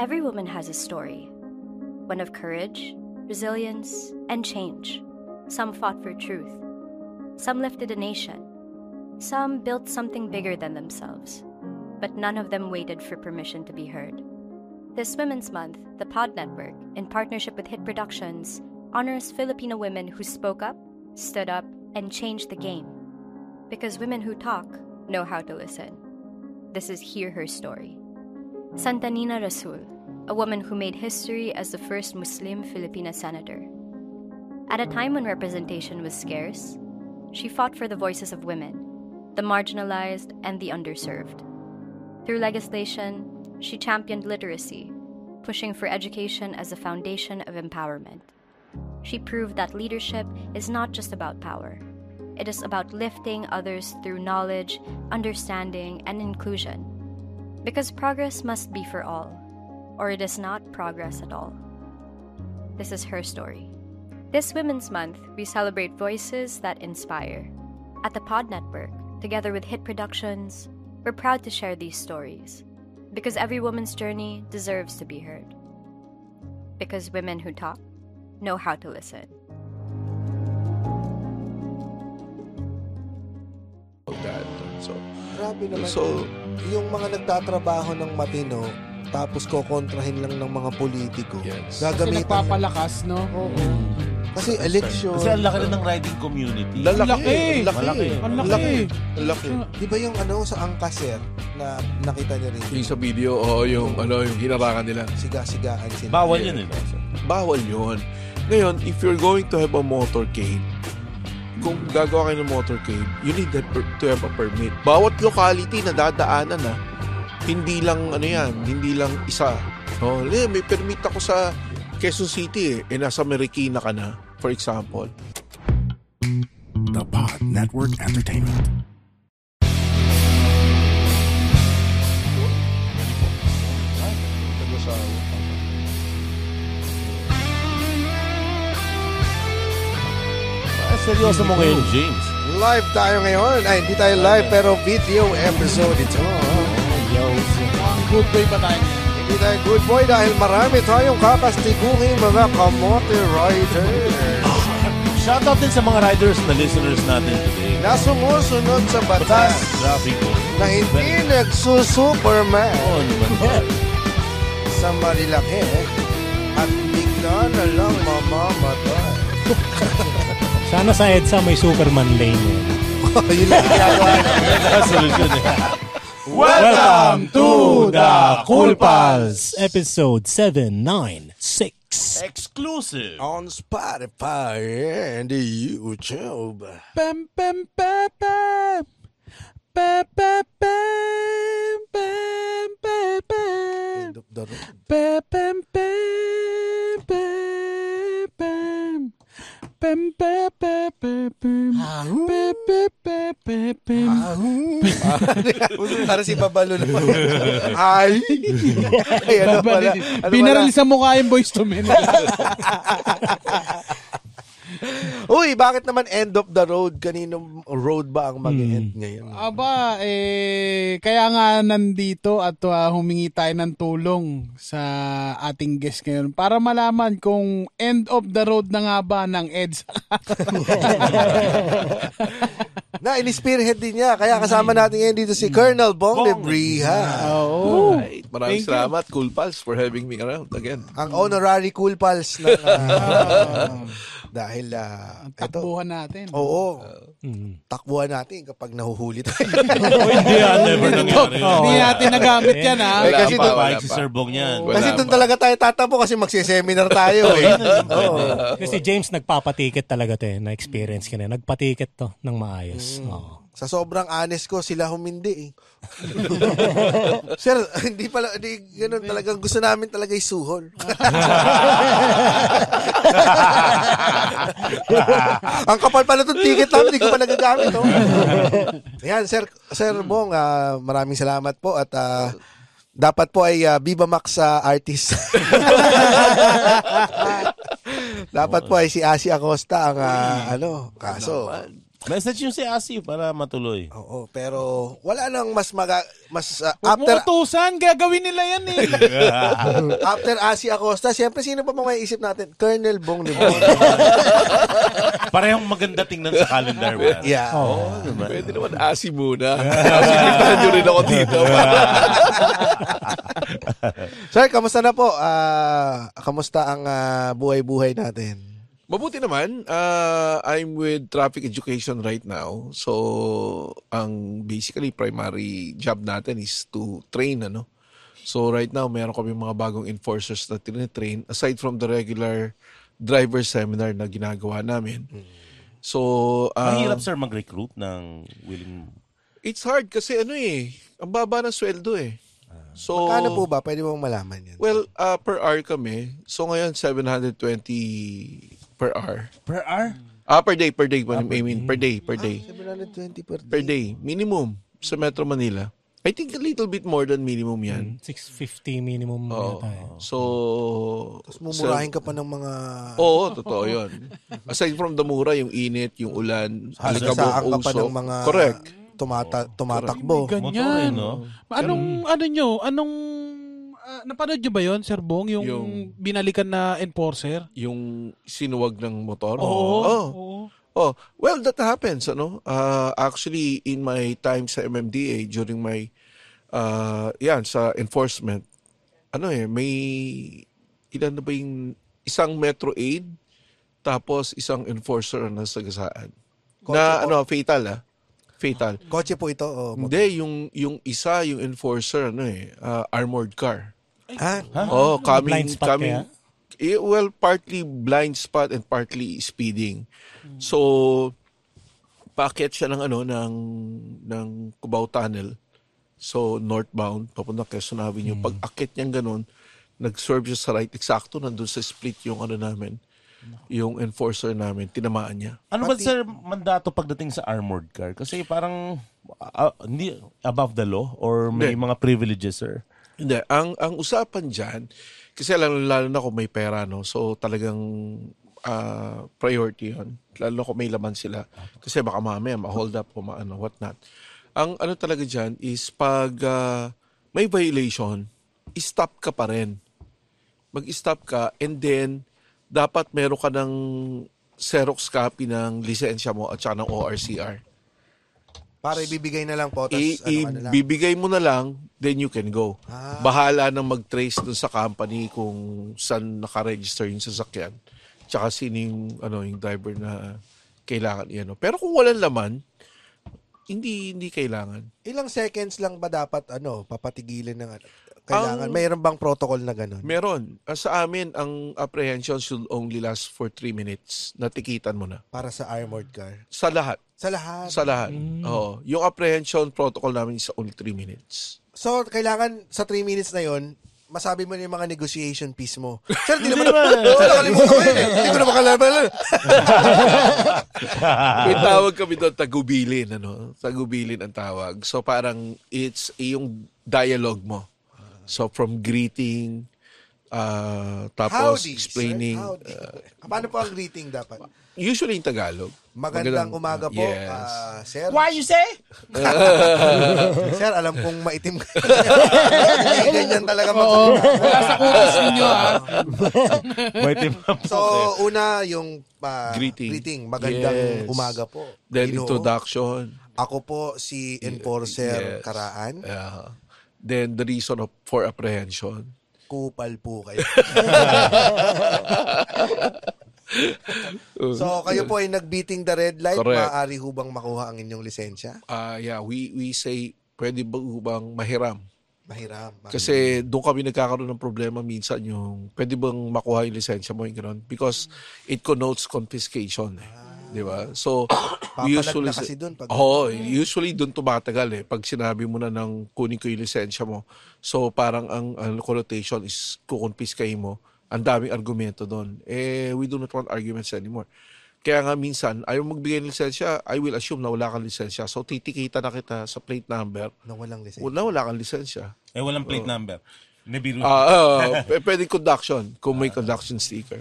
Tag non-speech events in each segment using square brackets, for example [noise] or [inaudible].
Every woman has a story one of courage, resilience, and change. Some fought for truth, some lifted a nation, some built something bigger than themselves, but none of them waited for permission to be heard. This Women's Month, the Pod Network, in partnership with Hit Productions, honors Filipino women who spoke up, stood up, and changed the game. Because women who talk know how to listen. This is Hear Her Story. Santa Nina Rasul, a woman who made history as the first Muslim Filipina senator. At a time when representation was scarce, she fought for the voices of women, the marginalized, and the underserved. Through legislation, she championed literacy, pushing for education as a foundation of empowerment. She proved that leadership is not just about power, it is about lifting others through knowledge, understanding, and inclusion. Because progress must be for all, or it is not progress at all. This is her story. This Women's Month, we celebrate voices that inspire. At the Pod Network, together with Hit Productions, we're proud to share these stories because every woman's journey deserves to be heard. Because women who talk know how to listen. So, so yung mga nagtatrabaho ng matino, tapos kokontrahin lang ng mga politiko. Yes. Kasi Gagamitan. nagpapalakas, no? Oo. Kasi election. Kasi ang laki rin ng riding community. lalaki. Laki. Laki. Malaki. Ang laki. Ang laki. Di ba yung ano sa Angkaser na nakita niyo rin? Yung sa video, oo, yung, ano, yung hinarangan nila. Siga-sigaan sila. Bawal yun eh. no? Bawal yun. Ngayon, if you're going to have a motorcade, kung gagawa kayo ng motorcade, you need to have a permit. Bawat locality na dadaanan na, hindi lang ano yan, hindi lang isa. Oh, eh, may permit ako sa Quezon City eh, eh nasa Marikina ka na, for example. The Pod Network Entertainment. Ah, seryoso mo ngayon, James. Live tayo ngayon. Ay, hindi tayo live, pero video episode ito. Ang good boy ba tayo? Hindi tayo good boy dahil marami tayong kakastiguhin mga kamote riders Shoutout din sa mga riders na listeners natin today. na sumusunod sa batas Traffic ko. na hindi nagsusuperman Oo naman yan. sa Marilake at bigla na lang mamamatay. [laughs] Sana sa EDSA may Superman lane eh. [laughs] Yun lang ginagawa namin. Solusyon eh. Welcome to the Cool Pals, episode 796. Exclusive. On Spotify and YouTube. Pam, pam, pam, pam. Pam, pam, pam, pam, pam, pam. End of the road. Pam, pam, pam, pam, pam. Para si Babalo na. Ay! Ay, ano pala? Ano sa mukha yung boys to men. [laughs] [laughs] Uy, bakit naman end of the road? Kaninong road ba ang mag-end ngayon? Aba, eh, kaya nga nandito at uh, humingi tayo ng tulong sa ating guest ngayon para malaman kung end of the road na nga ba ng EDS. [laughs] [laughs] na, in-spearhead din niya. Kaya kasama natin ngayon dito si Colonel Bong, de Bong. Briha. Oo. Right. Maraming Thank you. salamat, Cool Pals, for having me around again. Ang honorary cool pals ng... ah, dahil, uh, ito. Takbuhan natin. Oo. Mm. Takbuhan natin kapag nahuhuli tayo. [laughs] Oh, hindi yan. Never nangyari. Hindi natin nagamit yan ha. Eh, kasi pa, doon- wala Bike si pa. Sir Bong yan. Wala kasi doon pa. talaga tayo tatapo kasi magsiseminar tayo eh. [laughs] Oo. Kasi James nagpapatiket talaga to eh. Na-experience ka na. Nagpatiket to ng maayos. Oo. Sa sobrang honest ko, sila humindi eh. [laughs] Sir, [laughs] hindi pala, hindi, ganun talagang gusto namin talaga isuhol. [laughs] Ang kapal pala itong ticket namin, hindi ko pa nagagamit. Oh. Ayan, Sir, Sir Bong, ah, maraming salamat po at ah, dapat po ay ah, Viva Max sa artist. dapat po ay si Asi Acosta ang ah, ano, kaso Message yung si Asi para matuloy. Oo, pero wala nang mas maga, mas uh, Huwag after utusan, gagawin nila yan eh. [laughs] after Asi Acosta, siyempre sino pa mga isip natin? Colonel Bong Limon. [laughs] Parehong maganda tingnan sa calendar. man. [laughs] yeah. Pwede naman asi muna. Kita nyo rin ako dito. Sir, kamusta na po? Ah, kamusta ang ah, buhay-buhay natin? Mabuti naman, uh, I'm with traffic education right now. So, ang basically primary job natin is to train, ano. So, right now, meron kami mga bagong enforcers na tinitrain aside from the regular driver seminar na ginagawa namin. So, uh, Mahirap sir mag-recruit ng willing... it's hard kasi ano eh, ang baba ng sweldo eh. So, Kano po ba? Pwede mong malaman yan. Well, uh, per hour kami. So, ngayon, 720 per hour. Per hour? Ah, per day, per day. I mean, per day, per day. 720 per day. per day, minimum sa Metro Manila. I think a little bit more than minimum yan. 650 minimum yata eh. So, Tapos mumurahin ka pa ng mga... Oo, totoo yun. Aside from the mura, yung init, yung ulan, alikabok, Hasasaan ka pa ng mga... Correct. Tumata, tumatakbo. Motor eh, Ganyan. no? Anong, ano nyo, anong, ah, napanood nyo ba yon Sir Bong? Yung, Yung- binalikan na enforcer? Yung sinuwag ng motor. Oo. Oh. oo. Oh, well, that happens, ano? Uh, actually, in my time sa MMDA, during my, uh, yan, sa enforcement, ano eh, may, ilan na ba yung, isang Metro Aid, tapos isang enforcer na nasagasaan. Kotse Na, po. ano, fatal ah. Fatal. Kotse po ito. O, motor. Hindi, yung, yung isa, yung enforcer, ano eh, uh, armored car. Ha? Oh, coming, Blind spot coming. kaya? Eh, well, partly blind spot and partly speeding. So, paakyat siya ng ano ng ng Cubao Tunnel. So, northbound papunta Quezon Avenue. Pag akyat niyang ganun, nag-swerve siya sa right eksakto nandun sa split yung ano namin, yung enforcer namin, tinamaan niya. Ano ba sir mandato pagdating sa armored car? Kasi parang ah, hindi above the law or may Hindi. mga privileges sir. Hindi, ang ang usapan diyan kasi lalo lalo na kung may pera no. So talagang ah, priority 'yon. Lalo na kung may laman sila. Kasi baka mamaya ma-hold up o maano what not. Ang ano talaga diyan is pag ah, may violation, stop ka pa rin. Mag-stop ka and then dapat meron ka ng Xerox copy ng lisensya mo at saka ng ORCR. Para ibibigay na lang po. Tas, I- ano, ano lang. ibibigay mo na lang, then you can go. Ah. Bahala nang mag-trace dun sa company kung saan nakaregister yung sasakyan. Tsaka sino yung, ano, yung driver na kailangan yan. Pero kung walang laman, hindi hindi kailangan. Ilang seconds lang ba dapat ano papatigilin ng ano? Kailangan. Ang- Mayroon bang protocol na ganun? Meron. Ah, Sa amin, ang apprehension should only last for 3 minutes. Natikitan mo na. Para sa armored car? Sa lahat. Sa lahat. Sa lahat. Oo. Yung apprehension protocol namin is only 3 minutes. So, kailangan sa 3 minutes na yon masabi mo na yung mga negotiation piece mo. [laughs] Sir, di naman. Oo, nakalimutan ko yun. eh. [laughs] Hindi ko na makalaman. [laughs] May tawag kami doon, tagubilin. Ano? Tagubilin ang tawag. So parang it's yung dialogue mo. So from greeting, uh, tapos Howdy, explaining. Sir. Howdy. uh, Paano po ang greeting dapat? Usually in Tagalog. Magandang umaga po, Yes. ah, sir. you say? [laughs] Sir, alam kong maitim ka. Hindi, [laughs] Ganyan talaga mag- Oo. Wala sa kutis ninyo ah. May team up So, una yung ah, Greeting. Magandang Yes. umaga po. Then Ginoo. introduction. Ako po si Enforcer Yes. Karaan. Uh, then the reason of, for apprehension. Kupal po kayo. [laughs] so, [laughs] kayo po ay nag-beating the red light. Correct. Maaari ho bang makuha ang inyong lisensya? Uh, yeah, we, we say, pwede ba bang mahiram? Mahiram. Kasi doon kami nagkakaroon ng problema minsan yung pwede bang makuha yung lisensya mo yung ganun because it connotes confiscation eh. Di ba? So, [coughs] usually... na kasi dun pag- Oo, usually doon tumatagal eh. Pag sinabi mo na ng kunin ko yung lisensya mo. So, parang ang, ang connotation is kukonfiskay mo. Ang daming argumento doon. Eh, we do not want arguments anymore. Kaya nga minsan, ayaw magbigay ng lisensya, I will assume na wala kang lisensya. So, titikita na kita sa plate number. na walang lisensya. Wala, wala kang lisensya. Eh walang plate number. Nibiru. Ah, uh, [laughs] pwedeng conduction kung may conduction sticker.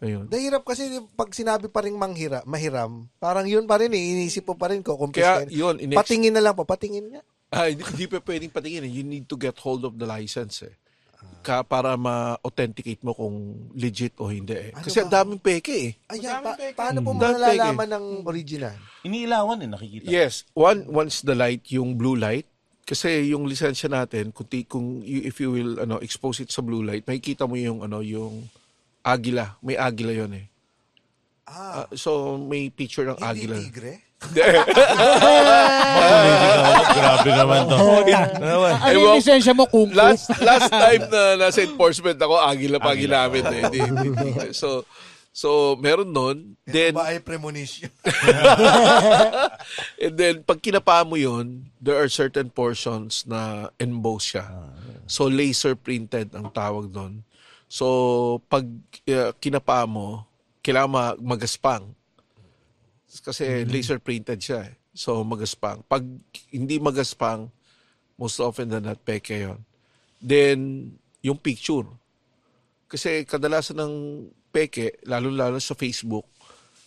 Ayun. Nahirap kasi pag sinabi pa rin manghira, mahiram, parang yun pa rin eh. Iniisip mo pa rin ko kung Kaya yun, inex- Patingin na lang po, patingin nga. Ah, hindi, hindi pa pwedeng patingin. eh. You need to get hold of the license eh. Ka, para ma-authenticate mo kung legit o hindi eh. Ano Kasi ba? ang daming peke eh. Ayan, pa- paano po. Dahil malalaman ng original? Iniilawan eh, nakikita. Yes, one once the light, yung blue light, kasi yung lisensya natin, kung, ti- kung you- if you will ano expose it sa blue light, makikita mo yung ano yung agila, may agila 'yon eh. Ah, Ah, so may picture ng hindi agila. tigre? Grabe naman to. Ano Ewan- yung lisensya mo, kung last last time na nasa enforcement ako, agila pa ginamit eh. Hindi, hindi, hindi. So so meron nun, then ba ay premonition? [laughs] And then, pag kinapa mo yun, there are certain portions na emboss siya. So, laser printed ang tawag doon. So, pag uh, kinapa mo, kailangan ma- magaspang. Kasi laser printed siya eh. So, magaspang. Pag hindi magaspang, most often than not, peke yun. Then, yung picture. Kasi kadalasan ng peke, lalo-lalo sa Facebook,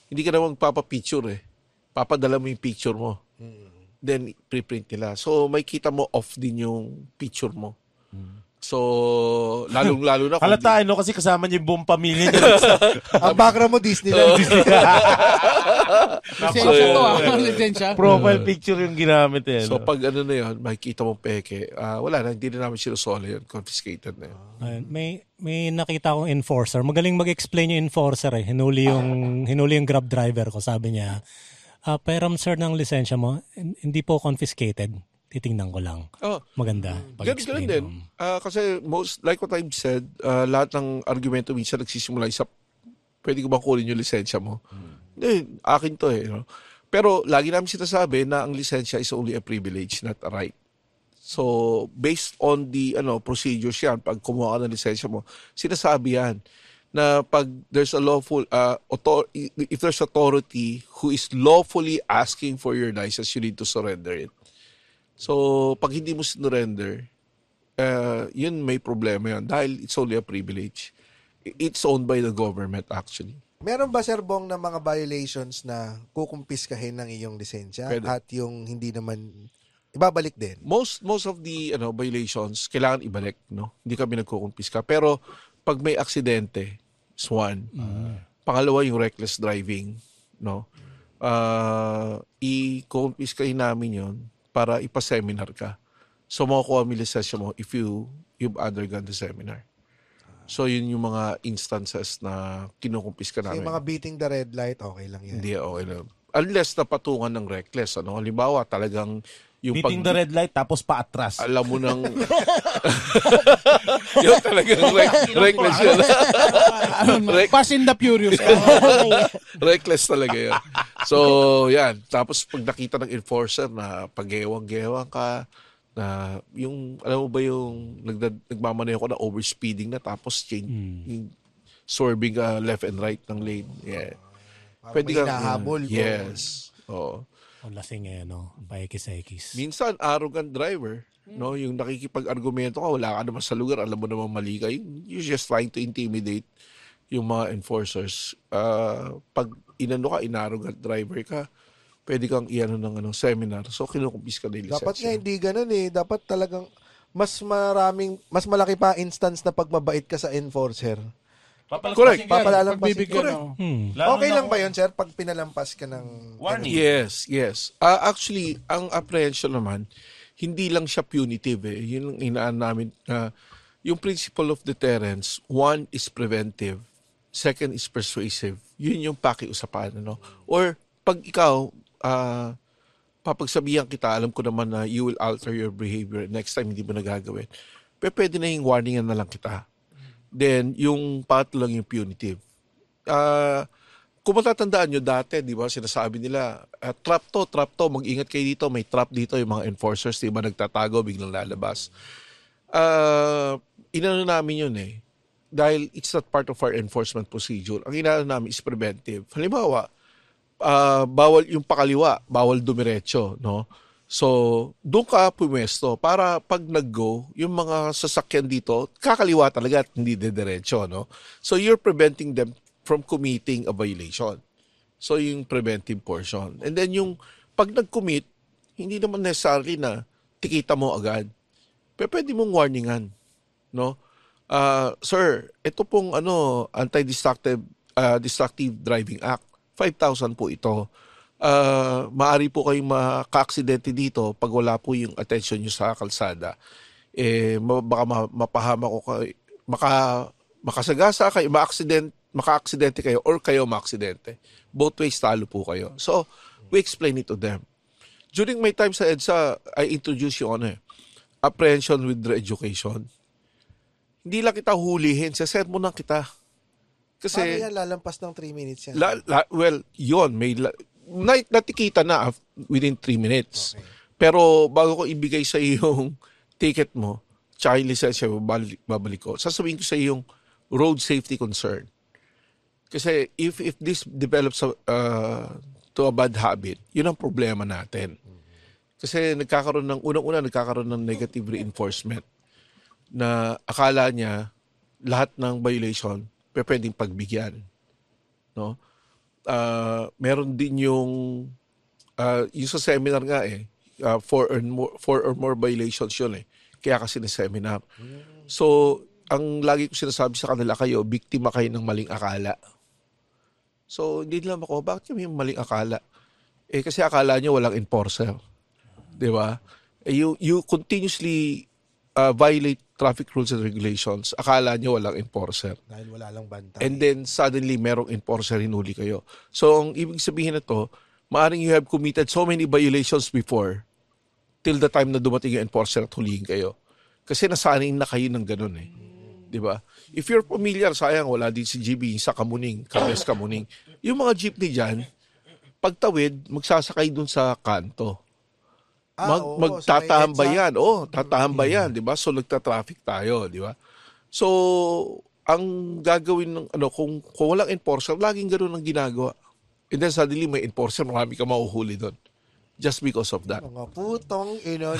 hindi ka naman magpapapicture eh. Papadala mo yung picture mo. Then, preprint nila. So, may kita mo off din yung picture mo. So, lalong-lalo na [laughs] kung Halata, no? Kasi kasama niya yung buong pamilya niya. [laughs] Ang background mo, Disneyland. [laughs] lisensya to ah. lisensya. Profile picture yung ginamit eh. So, pag ano na yun, makikita mo peke, ah, wala na, hindi na namin sinusole yun. Confiscated na yun. Ayun, may may nakita akong enforcer. Magaling mag-explain yung enforcer eh. Hinuli yung hinuli yung Grab driver ko. Sabi niya, ah pairam sir ng lisensya mo, hin- hindi po confiscated. Titingnan ko lang. Oh, Maganda. Ganun, ganun din. mo. Ah, kasi most, like what I've said, ah, lahat ng argumento minsan nagsisimula sa pwede ko ba kunin yung lisensya mo? Hindi, akin to eh. Pero lagi namin sinasabi na ang lisensya is only a privilege, not a right. So, based on the ano procedures yan, pag kumuha ka ng lisensya mo, sinasabi yan na pag there's a lawful, uh, author- if there's authority who is lawfully asking for your license, you need to surrender it. So, pag hindi mo sinurrender, uh, yun may problema yan dahil it's only a privilege. It's owned by the government actually. Meron ba, Sir Bong, na mga violations na kukumpiskahin ng iyong lisensya Pwede. at yung hindi naman ibabalik din? Most most of the ano violations kailangan ibalik, no? Hindi kami nagkukumpiska. Pero pag may aksidente, is one. Pangalawa yung reckless driving, no? Uh, i-confiscahin namin yon para ipa-seminar ka. So makukuha mo yung lisensya mo if you you've undergone the seminar. So yun yung mga instances na kinukumpiska So, namin. yung mga beating the red light, okay lang yan. Hindi, okay lang. Unless napatungan ng reckless, ano? Halimbawa, talagang yung Beating the red light tapos paatras. alam mo nang [laughs] yun talagang rec- reckless yun. Rec- Fast and the Furious. [laughs] reckless talaga yun. So, yan. Tapos pag nakita ng enforcer na pag-gewang-gewang ka, na yung, alam mo ba yung nagdad, nagmamaneho ko na overspeeding na tapos change, yung swerving ka left and right ng lane. Yeah. Parang may hinahabol. Yes. Oo. O lasing eh, no? Paikis-ikis. Minsan, arrogant driver, no? Yung nakikipag-argumento ka, wala ka naman sa lugar, alam mo naman mali ka. Yung- You're just trying to intimidate yung mga enforcers. Ah, pag inano ka, inarrogant driver ka, pwede kang iano ng ano, seminar. So, kinukumpis ka na yung Dapat nga hindi ganun eh. Dapat talagang mas maraming, mas malaki pa instance na pagmabait ka sa enforcer. Correct. Papalalampas. Pagbibigyan, Correct. no? Hmm. Okay lang ba yun, sir, pag pinalampas ka ng... Warning. Yes, yes. Ah, actually, ang apprehension naman, hindi lang siya punitive eh. Yun ang inaan namin na yung principle of deterrence, one is preventive, second is persuasive. Yun yung pakiusapan, ano? Or pag ikaw, ah, papagsabihan kita, alam ko naman na you will alter your behavior next time hindi mo nagagawin. Pero pwede na yung warningan na lang kita. Then, yung pangatlo lang yung punitive. Ah, kung matatandaan nyo dati, di ba, sinasabi nila, ah, trap to, trap to, mag-ingat kayo dito, may trap dito, yung mga enforcers, di ba, nagtatago, biglang lalabas. Ah, inano namin yun eh. Dahil it's not part of our enforcement procedure. Ang inano namin is preventive. Halimbawa, ah, bawal yung pakaliwa, bawal dumiretso, no? So, doon ka pumwesto para pag nag-go, yung mga sasakyan dito, kakaliwa talaga at hindi didiretso, no? So, you're preventing them from committing a violation. So, yung preventive portion. And then yung pag nag-commit, hindi naman necessarily na tikita mo agad. Pero pwede mong warningan. No? Ah, sir, ito pong ano, Anti-Destructive ah, Destructive Driving Act. 5,000 po ito. Ah, maari po kayong maka-aksidente dito pag wala po yung attention nyo sa kalsada. Eh, baka ma- mapahama ko kayo, maka, makasagasa kayo, ma-accident, maka-aksidente kayo or kayo ma-aksidente. Both ways talo po kayo. So, we explain it to them. During my time sa EDSA, I introduce yung ano eh, apprehension with education. Hindi lang kita hulihin, sa mo lang kita. Kasi, Paano yan lalampas ng 3 minutes yan? La, la, well, yon may la, na, natikita na within 3 minutes. Pero bago ko ibigay sa iyo yung ticket mo, tsaka yung lisensya babalik, babalik ko, sasabihin ko sa iyo yung road safety concern. Kasi if if this develops uh, to a bad habit, yun ang problema natin. Kasi nagkakaroon ng, unang-una nagkakaroon ng negative reinforcement na akala niya lahat ng violation pwedeng pagbigyan. No? Ah, meron din yung ah, yung sa seminar nga eh, ah, four or more four or more violations yun eh. Kaya kasi na seminar. So, ang lagi ko sinasabi sa kanila kayo, biktima kayo ng maling akala. So, hindi nila ako, bakit yung maling akala? Eh, kasi akala nyo walang enforcer. Di ba? Eh, you, you continuously uh, violate traffic rules and regulations. Akala nyo walang enforcer. Dahil wala lang bantay. And then suddenly merong enforcer hinuli kayo. So ang ibig sabihin na to, maaring you have committed so many violations before till the time na dumating yung enforcer at hulihin kayo. Kasi nasanay na kayo ng ganun eh. 'Di ba? If you're familiar, sayang wala din si GB sa Kamuning, Kames Kamuning. Yung mga jeepney diyan, pagtawid, magsasakay dun sa kanto. Ah, Mag, oo, magtatambay may yan. Oh, tatambay yan, 'di ba? So nagta-traffic tayo, 'di ba? So ang gagawin ng ano kung kung walang enforcer, laging ganoon ang ginagawa. And then suddenly may enforcer, marami ka mahuhuli doon. Just because of that. Mga putong ino [laughs]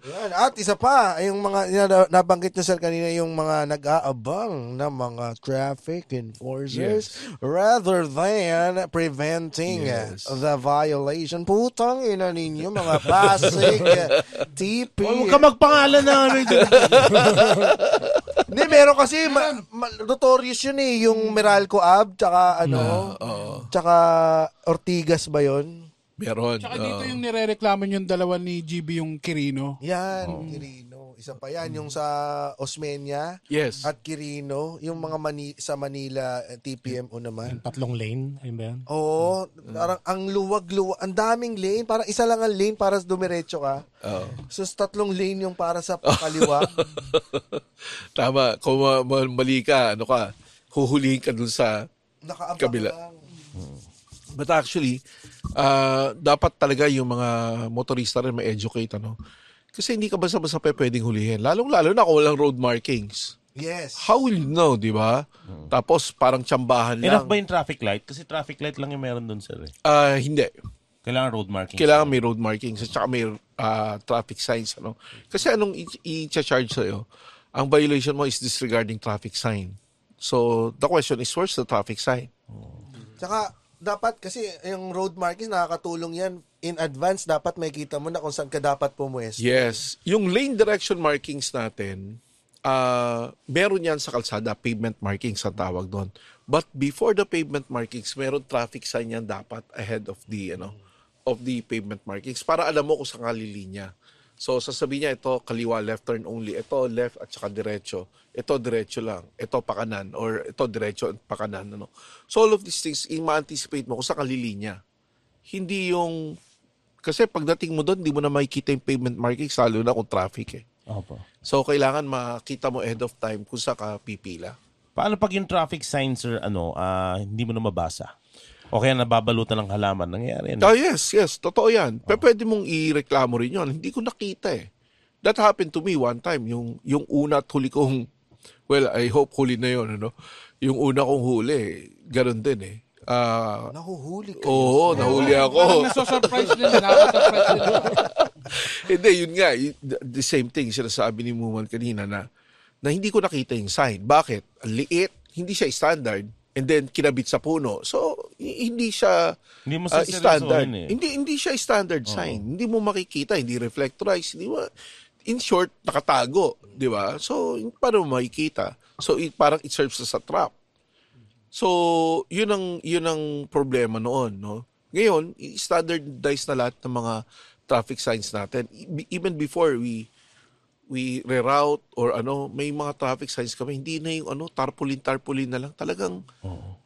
Yan. At isa pa, yung mga na- nabanggit nyo sir kanina yung mga nag-aabang na mga traffic enforcers rather than preventing Yes. the violation. Putang ina ninyo mga Pasig [laughs] TP. Huwag ka magpangalan na ano yun. Hindi, meron kasi ma- ma- notorious yun eh, yung Meralco Ab, tsaka ano, tsaka Ortigas ba yun? Meron. Tsaka dito uh, yung nirereklamo yung dalawa ni GB yung Kirino. Yan, Quirino. Isa pa yan, yung sa Osmeña yes. at Quirino, yung mga mani- sa Manila eh, TPMO naman. Yung tatlong lane, ayun ba yan? Oo, parang ang luwag-luwag, ang daming lane, parang isa lang ang lane para dumiretso ka. Oo. So, tatlong lane yung para sa kaliwa. [laughs] Tama. Kung ma- ma- mali ka, ano ka, huhulihin ka dun sa Nakaabang Kabila. lang. But actually, uh, dapat talaga yung mga motorista rin ma-educate, ano? Kasi hindi ka basta-basta pwedeng hulihin. Lalong-lalo na kung walang road markings. Yes. How will you know, di ba? Tapos parang tsambahan lang. Enough ba yung traffic light? Kasi traffic light lang yung meron dun, sir. Eh. Ah, hindi. Kailangan road marking. Kailangan may road markings at saka may ah, traffic signs. Ano? Kasi anong i-charge sa'yo? Ang violation mo is disregarding traffic sign. So, the question is, where's the traffic sign? Tsaka, dapat kasi yung road markings nakakatulong yan in advance dapat makita mo na kung saan ka dapat pumuesto. Yes. Yung lane direction markings natin, ah meron yan sa kalsada, pavement markings ang tawag doon. But before the pavement markings, meron traffic sign yan dapat ahead of the, ano, of the pavement markings para alam mo kung saan ka lilinya. So, sasabihin niya, ito, kaliwa, left turn only. Ito, left at saka diretso. Ito, diretso lang. Ito, pakanan. Or ito, diretso at pakanan. Ano. So, all of these things, i-anticipate mo kung saan ka lilinya. Hindi yung... Kasi pagdating mo doon, hindi mo na makikita yung pavement markings, lalo na kung traffic eh. Opo. So, kailangan makita mo ahead of time kung saan ka pipila. Paano pag yung traffic signs, sir, ano, ah, hindi mo na mabasa? O kaya nababalutan ng halaman. Nangyayari yan. Oh, yes, yes. Totoo yan. Pero pwede mong ireklamo rin yun. Hindi ko nakita eh. That happened to me one time. Yung, yung una at huli kong, well, I hope huli na yun, ano? Yung una kong huli, ganun din eh. Ah, Nahuhuli ka. oo, nahuli Parang ako. nasosurprise din. Nakaka-surprise din. [laughs] Hindi, yun nga. y- The the same thing sinasabi ni Muman kanina na na hindi ko nakita yung sign. Bakit? Ang liit, hindi siya standard, and then kinabit sa puno. So, hi- hindi siya Hindi mo saseryosohin standard. eh. Hindi hindi siya standard sign. Hindi mo makikita, hindi reflectorized, hindi mo in short nakatago, 'di ba? So, paano mo makikita? So, it, parang it serves as a trap. So, yun ang yun ang problema noon, no? Ngayon, i-standardize na lahat ng mga traffic signs natin. Even before we we reroute or ano, may mga traffic signs kami, hindi na yung ano, tarpaulin-tarpaulin na lang. Talagang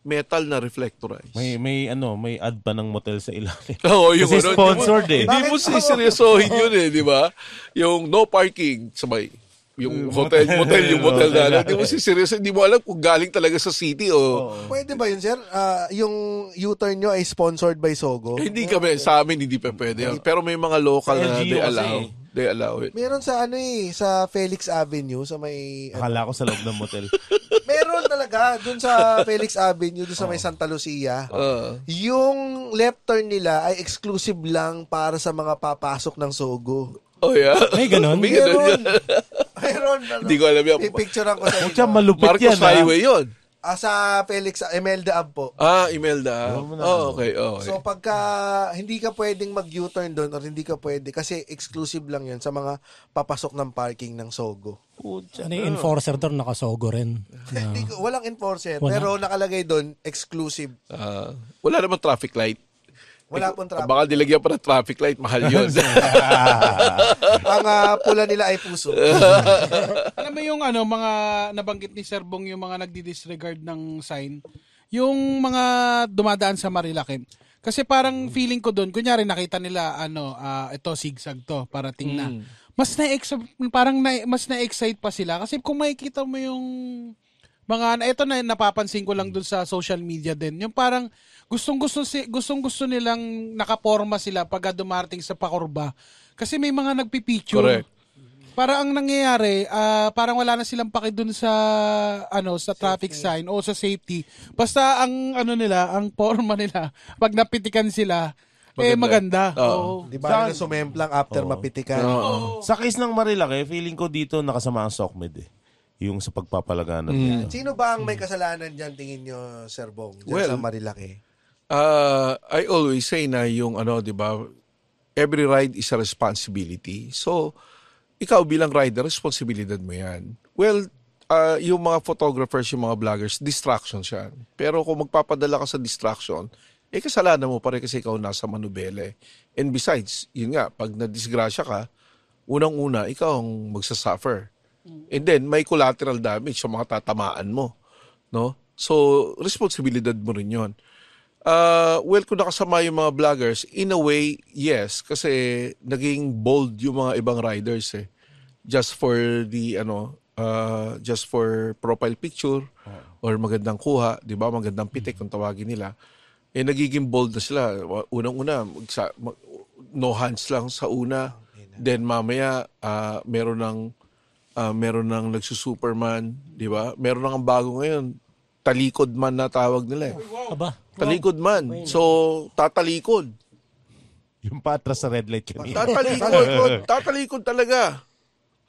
metal na reflectorized. May may ano, may ad pa ng motel sa ilalim. [laughs] Oo, yung Kasi ano, sponsored eh. Hindi mo siseryosohin yun eh, di ba? Yung no parking, sabay. Yung hotel, motel, yung motel na. ano, Hindi [laughs] mo siseryosohin, hindi mo alam kung galing talaga sa city o... Pwede ba yun, sir? Ah, yung U-turn nyo ay sponsored by Sogo? Hindi kami, sa amin hindi pa pwede. yan. Pero may mga local na LGU they kasi allow. They allow it. Meron sa ano eh, sa Felix Avenue, sa may... Akala ko sa loob ng motel. [laughs] Meron talaga, dun sa Felix Avenue, dun sa may Santa Lucia. Uh, Yung left turn nila ay exclusive lang para sa mga papasok ng Sogo. oh yeah. May ganun? May ganun Meron. Meron. Ano, Hindi ko alam yan. Pipicturean ko sa inyo. Pucha, malupit Marcos yan. ah. Highway yun. Ah, sa Felix, Emelda Ab po. Ah, Imelda. Oh, okay, okay. So pagka hindi ka pwedeng mag-U-turn doon or hindi ka pwede kasi exclusive lang 'yan sa mga papasok ng parking ng Sogo. Ano yung enforcer doon, nakasogo rin. [laughs] Hindi ko- walang enforcer Wala. pero nakalagay doon exclusive. Ah, wala namang traffic light. Wala pong traffic. Baka dilagyan pa ng traffic light, mahal yun. [laughs] Ang ah, pula nila ay puso. [laughs] Alam mo yung ano, mga nabanggit ni Sir Bong, yung mga nagdi-disregard ng sign, yung mga dumadaan sa Marilaki. Kasi parang feeling ko doon, kunyari nakita nila, ano, ah, ito sigsag to, parating na. Mas na parang na, mas na-excite pa sila. Kasi kung makikita mo yung mga, ito na napapansin ko lang doon sa social media din, yung parang gustong gusto si gustong gusto nilang nakaporma sila pag dumarating sa pakurba kasi may mga nagpi-picture Correct. para ang nangyayari, ah, parang wala na silang paki dun sa ano sa traffic sign o sa safety. Basta ang ano nila, ang forma nila, [laughs] pag napitikan sila, eh maganda. Oo. Di ba? Na sumemplang after mapitikan. Sa case ng Marilaki, feeling ko dito nakasama ang SOCMED eh. Yung sa pagpapalaganap nito. Sino ba ang may kasalanan diyan tingin nyo, Sir Bong? Diyan Well, sa Marilaki. Uh, I always say na yung ano, 'di ba? Every ride is a responsibility. So, ikaw bilang rider, responsibilidad mo 'yan. Well, uh, yung mga photographers, yung mga vloggers, distraction siya. Pero kung magpapadala ka sa distraction, eh kasalanan mo pa rin kasi ikaw nasa manubele. And besides, yun nga, pag nadisgrasya ka, unang-una, ikaw ang magsasuffer. And then, may collateral damage sa mga tatamaan mo. No? So, responsibilidad mo rin yun. Uh, well, kung nakasama yung mga vloggers, in a way, yes. Kasi naging bold yung mga ibang riders eh. Just for the, ano, uh, just for profile picture or magandang kuha, di ba? Magandang pitik kung tawagin nila. Eh, nagiging bold na sila. Unang-una, no hands lang sa una. Then mamaya, uh, meron ng ah, meron ng nagsusuperman, di ba? Meron ng bago ngayon, talikod man na tawag nila eh. Aba, Talikod man. So, tatalikod. Yung patras sa red light kanina. Tatalikod. [laughs] tatalikod talaga.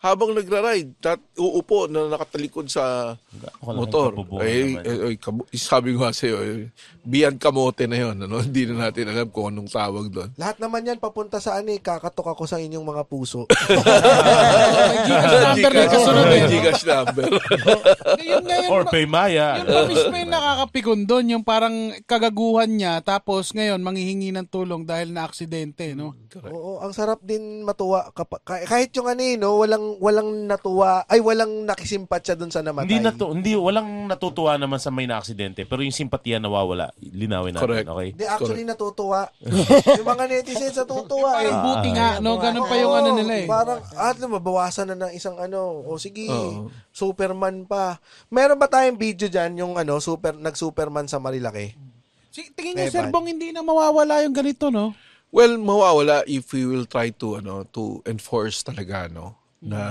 Habang nagra-ride, tat, uupo na nakatalikod sa motor. Ay, ay, ay, kabo- sabi ko nga sa'yo, eh, beyond kamote na yon ano? [laughs] Hindi na natin alam kung anong tawag doon. Lahat naman yan papunta sa ano eh, kakatok ako sa inyong mga puso. May [laughs] Gcash number na kasunod eh. Gcash number. Yun nga yun, Or Paymaya. yun pa mismo yung nakakapikon doon, yung parang kagaguhan niya, tapos ngayon manghihingi ng tulong dahil na aksidente, no? Oo, ang sarap din matuwa kahit yung ano eh, no, walang walang natuwa, ay walang nakisimpat siya dun sa namatay. Hindi natu hindi walang natutuwa naman sa may na-aksidente, pero yung simpatiya nawawala. Linawin natin, Correct. okay? Hindi, actually natutuwa. [laughs] yung mga netizens natutuwa eh. Parang buti nga, no? Ganun pa yung ano nila eh. Parang, at mabawasan na ng isang ano, o sige, Oo. Superman pa. Meron ba tayong video dyan, yung ano, super, nag-Superman sa Marilaki? Si- Tingin niyo, Evan. Sir Bong, hindi na mawawala yung ganito, no? Well, mawawala if we will try to ano to enforce talaga no na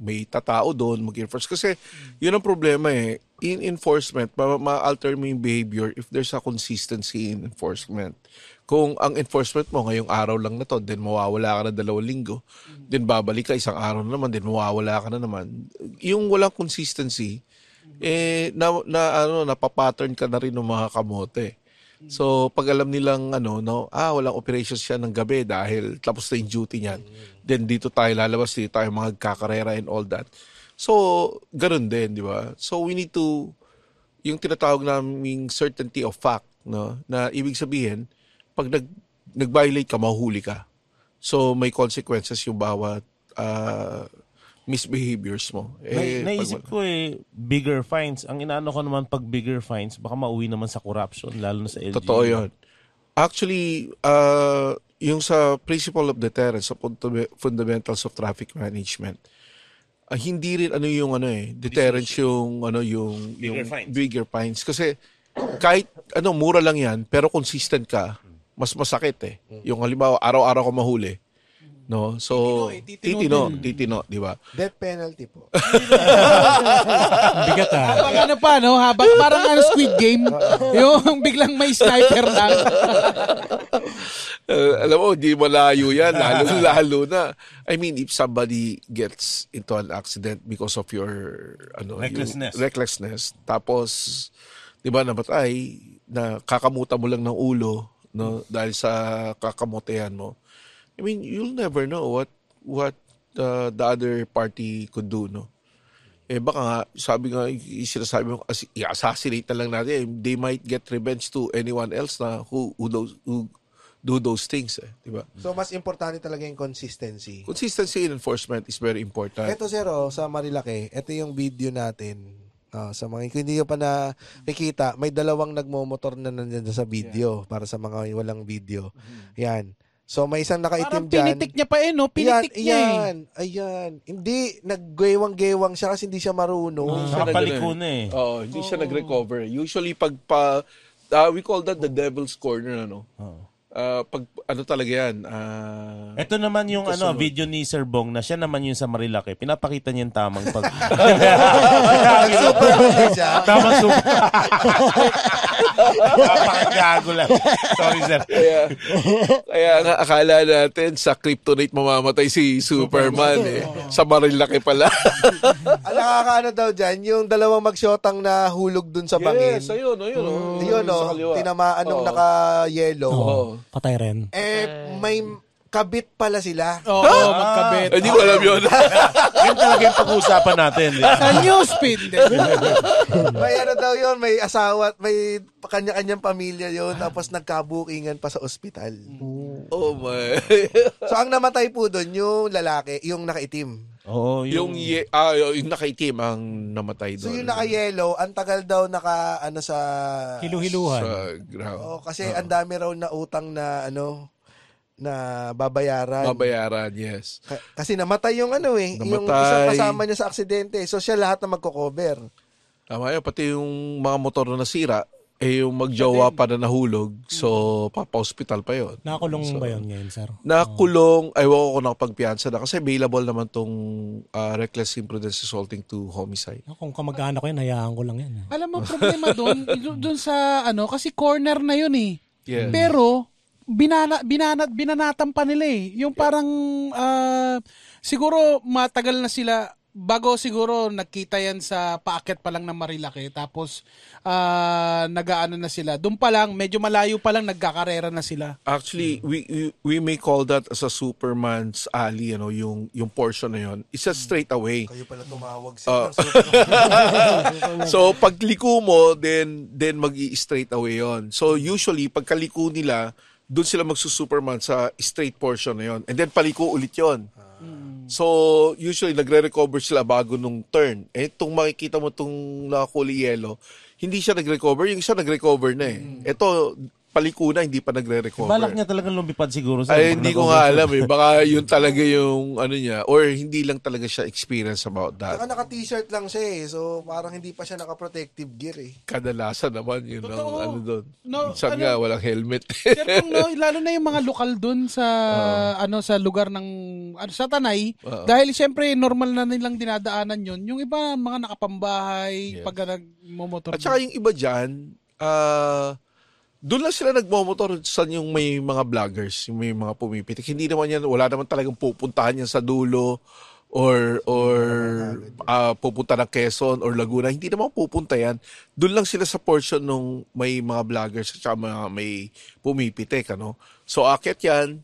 may tatao doon mag-enforce kasi yun ang problema eh in enforcement ma- ma-alter mo yung behavior if there's a consistency in enforcement Kung ang enforcement mo ngayong araw lang na to, then mawawala ka na dalawang linggo, then babalik ka isang araw na naman, then mawawala ka na naman. Yung walang consistency, eh, na, na ano, napapattern ka na rin ng mga kamote. So, pag alam nilang, ano, no, ah, walang operations siya ng gabi dahil tapos na yung duty niyan. Then, dito tayo lalabas, dito tayo magkakarera and all that. So, ganun din, di ba? So, we need to, yung tinatawag naming certainty of fact, no, na ibig sabihin, pag nag, nag-violate ka, mahuhuli ka. So, may consequences yung bawat ah, misbehaviors mo. Eh, naisip pag- ko eh, bigger fines. Ang inaano ko naman pag bigger fines, baka mauwi naman sa corruption, lalo na sa LGU. Totoo yun. Actually, uh, yung sa principle of deterrence, sa funda- fundamentals of traffic management, ah, hindi rin ano yung ano eh, deterrence yung ano yung Bigger yung fines. bigger fines kasi kahit ano mura lang yan pero consistent ka, mas masakit eh. Yung halimbawa araw-araw ka mahuli. No? So Titino eh, titino titino, di ba? Death penalty po. Bigat ah. Habang ano pa, no? Habang parang ano, Squid Game. [laughs] yung biglang may sniper lang. Uh, [laughs] alam mo, di malayo yan, lalo-lalo na. I mean, if somebody gets into an accident because of your ano, yung Recklessness. recklessness, tapos, di ba, namatay, na kakamuta mo lang ng ulo, no, dahil sa kakamutehan mo. I mean, you'll never know what what uh, the other party could do, no? Eh baka nga, sabi nga, sinasabi mo, as- i-assassinate na lang natin, they might get revenge to anyone else na who, who, those, who do those things, eh, di ba? So, mas importante talaga yung consistency. Consistency in enforcement is very important. Ito zero sa Marilaki, ito yung video natin. Ah, sa mga kung hindi nyo pa nakikita, may dalawang nagmomotor na nandiyan sa video para sa mga walang video. Yan. So may isang Parang nakaitim dyan. pinitik niya pa eh, no? Pinitik Ayan, niya eh. ayan, ayan. Hindi, naggewang-gewang siya kasi hindi siya marunong. siya Nakapaliko na eh. Oo, hindi siya nag-recover. Usually, pag pa, ah, we call that the devil's corner, ano? Oo. Ah, pag, ano talaga yan? ah, Ito naman yung ano video ni Sir Bong na siya naman yung sa Marilaki. Pinapakita niya yung tamang pag... [laughs] Super siya. tamang super. Napakagago lang. Sorry, sir. kaya, kaya nga akala natin sa kryptonite mamamatay si Superman, eh. Sa Marilaki pala. [laughs] Ang nakakaano daw dyan, yung dalawang magsyotang na hulog dun sa bangin. yes, ayun, ayun. oh. Yun, no? kaliwa. Tinamaan nung naka-yellow. Oo. Patay rin. Eh, may kabit pala sila. Oo, magkabit. Eh, Hindi ko alam yun. [laughs] Yan talaga yung pag-uusapan natin. eh. Sa newspin. [laughs] may ano daw yun, may asawa may kanya-kanyang pamilya yun, tapos nagkabukingan pa sa ospital. oh my. [laughs] So, ang namatay po doon, yung lalaki, yung nakaitim. Oo, yung, ye, ah, yung nakaitim ang namatay So, doon. yung naka-yellow, ang tagal daw naka, ano sa... Hilu-hiluhan. Sa ground. Oh, kasi ang dami raw na utang na, ano, na babayaran. Babayaran, yes. Ka- kasi namatay yung ano eh, yung Namatay. isang kasama niya sa aksidente. So, siya lahat na magko-cover. Tama yun, pati yung mga motor na nasira, eh yung magjowa pa na nahulog, so papa-hospital pa yon. Nakakulong ba yun ngayon, sir? Nakulong, ay wako ko nakapagpiansa na kasi available naman tong ah, reckless imprudence resulting to homicide. Kung kamag-anak ko yan, hayaan ko lang yan. Alam mo, problema doon, [laughs] doon sa ano, kasi corner na yun eh. Yes. Pero, binana, binana, binanatan pa nila eh. Yung parang, ah, siguro matagal na sila, bago siguro nagkita yan sa paakyat pa lang ng Marilaki, tapos ah, nagaano na sila. Doon pa lang, medyo malayo pa lang, nagkakarera na sila. Actually, we, we we may call that as a Superman's alley, you know, yung yung portion na yon. It's a straight away. Kayo pala tumawag sa [laughs] so pagliko mo, then then mag-i-straight away yon. So usually pagkaliko nila, doon sila magsusuperman sa straight portion na yon. And then paliko ulit yon. So usually nagre-recover sila bago nung turn. Eh itong makikita mo tong nakakuli yellow, hindi siya nag-recover, yung isa nag-recover na eh. Ito paliko na, hindi pa nagre-recover. Balak niya talagang lumipad siguro. sir. Ay, hindi ko nga alam eh. Baka yun talaga yung ano niya. Or hindi lang talaga siya experience about Saka that. naka-t-shirt lang siya eh. So, parang hindi pa siya naka-protective gear eh. Kadalasan naman yun ang Totoo. ano doon. No, Minsan ano- nga, walang helmet. [laughs] Sir, kung no, [laughs] lalo na yung mga lokal doon sa ano sa lugar ng ano, sa Tanay Oo. dahil siyempre normal na nilang dinadaanan yon yung iba mga nakapambahay Yes. pag nagmomotor At saka yung iba dyan, ah, doon lang sila nagmomotor sa yung may mga vloggers, yung may mga pumipitik. Hindi naman yan, wala naman talagang pupuntahan yan sa dulo or or ah, pupunta ng Quezon or Laguna. Hindi naman pupunta yan. Doon lang sila sa portion nung may mga vloggers at mga may pumipitik. Ano? So, akit yan.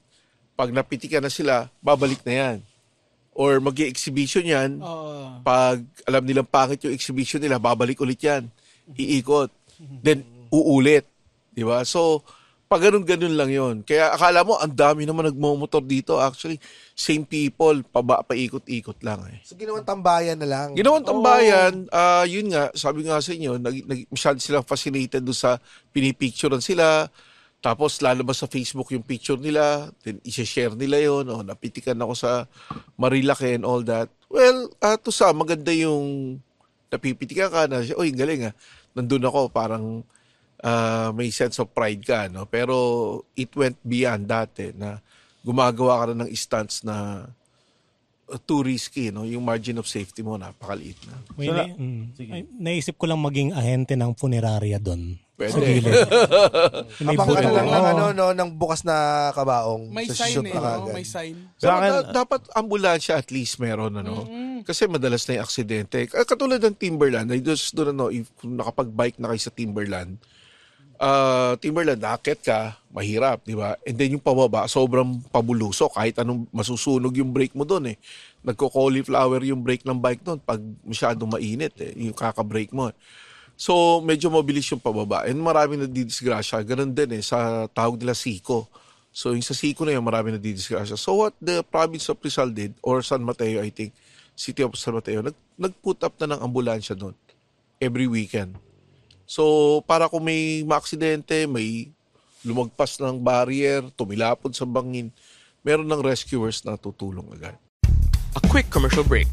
Pag napitikan na sila, babalik na yan. Or mag exhibition yan. Pag alam nilang pangit yung exhibition nila, babalik ulit yan. Iikot. Then, uulit. Di ba? So, pag ganun-ganun lang yon Kaya akala mo, ang dami naman nagmomotor dito. Actually, same people, paba, paikot-ikot lang eh. So, ginawang tambayan na lang. Ginawang tambayan, ah yun nga, sabi nga sa inyo, nag, nag, masyado silang fascinated doon sa pinipicturean sila. Tapos lalabas sa Facebook yung picture nila, then i-share nila yon o napitikan ako sa Marilake and all that. Well, uh, to sa maganda yung napipitikan ka na, oy, galing ah. Nandun ako, parang ah, may sense of pride ka, no? Pero it went beyond that eh, na gumagawa ka na ng stunts na uh, too risky, no? Yung margin of safety mo, napakaliit na. So, na- na- mm. Sige. Ay, naisip ko lang maging ahente ng funeraria doon. Pwede. Sa gilid. [laughs] Ka buto. lang ng, ano, no, ng bukas na kabaong. May sa sign eh, no? May sign. Pero Sa akin- da- dapat ambulansya at least meron, ano? Kasi madalas na yung aksidente. K- Katulad ng Timberland, I just don't know if kung nakapag-bike na kayo sa Timberland, ah Timberland, akit ka, mahirap, di ba? And then yung pababa, sobrang pabuluso. Kahit anong masusunog yung brake mo doon eh. Nagko-cauliflower yung brake ng bike doon pag masyadong mainit eh, yung kaka-brake mo. So, medyo mabilis yung pababa. And maraming nadidisgrasya. Ganun din eh, sa tawag nila Siko. So, yung sa Siko na yun, maraming nadidisgrasya. So, what the province of Rizal did, or San Mateo, I think, City of San Mateo, nag, nag-put up na ng ambulansya doon every weekend. So, para kung may maaksidente, may lumagpas ng barrier, tumilapon sa bangin, meron ng rescuers na tutulong agad. A quick commercial break.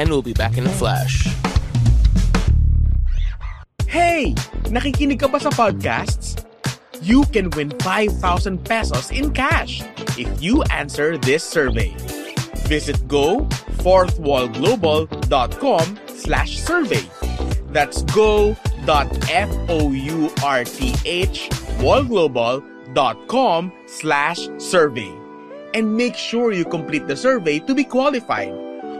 And we'll be back in a flash. Hey! Nakikinig ka ba sa podcasts? You can win 5,000 pesos in cash if you answer this survey. Visit go4thwallglobal.com slash survey. That's go.forth wallglobal.com slash survey. And make sure you complete the survey to be qualified.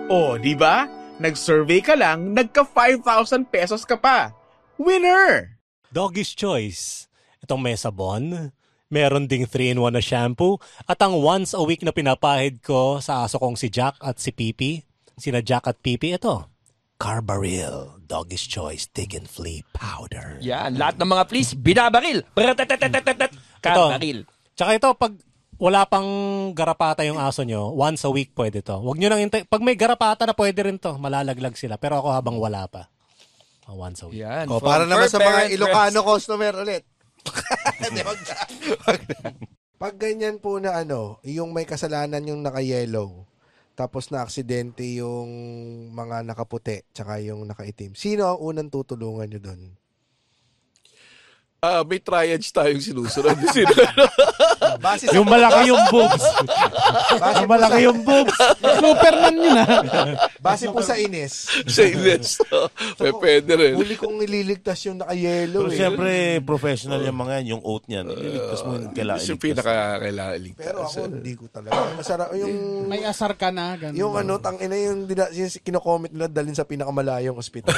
O, di ba? Nag-survey ka lang, nagka 5,000 pesos ka pa. Winner! Doggy's Choice. Itong Mesabon. Meron ding 3-in-1 na shampoo. At ang once a week na pinapahid ko sa aso kong si Jack at si Pipi. Sina Jack at Pipi, ito. Carbaril. Doggy's Choice. Dig and Flea Powder. Yan, lahat ng mga please, binabaril. Kabaril. Tsaka ito, pag wala pang garapata yung aso nyo, once a week pwede to. Huwag nyo nang hintay. Pag may garapata na pwede rin to. Malalaglag sila. Pero ako habang wala pa. Oh, once a week. Yan. O, from para naman sa mga Ilocano Rest. customer ulit. [laughs] Hindi, wag na. Wag [laughs] na. Pag ganyan po na ano, yung may kasalanan yung naka-yellow, tapos na aksidente yung mga nakaputi, tsaka yung nakaitim. Sino ang unang tutulungan nyo doon? Ah, may triage tayong sinusunod. [laughs] Sino? Base sa, Yung malaki yung boobs. [laughs] base yung po sa, malaki yung boobs. Superman yun ah. [laughs] base po sa Ines. sa Ines. May pwede rin. Huli kong nililigtas yung naka-yellow Pero eh. siyempre, professional yung mga yan. Yung oath niyan. Ililigtas mo yung kailangan Yung iligtas. pinaka-kailangan iligtas. Pero ako, hindi ko talaga. Masarap. Yung, May asar ka na. Ganun. yung ano, tang ina yung, dina, yung kinokomment nila dalhin sa pinakamalayong ospital.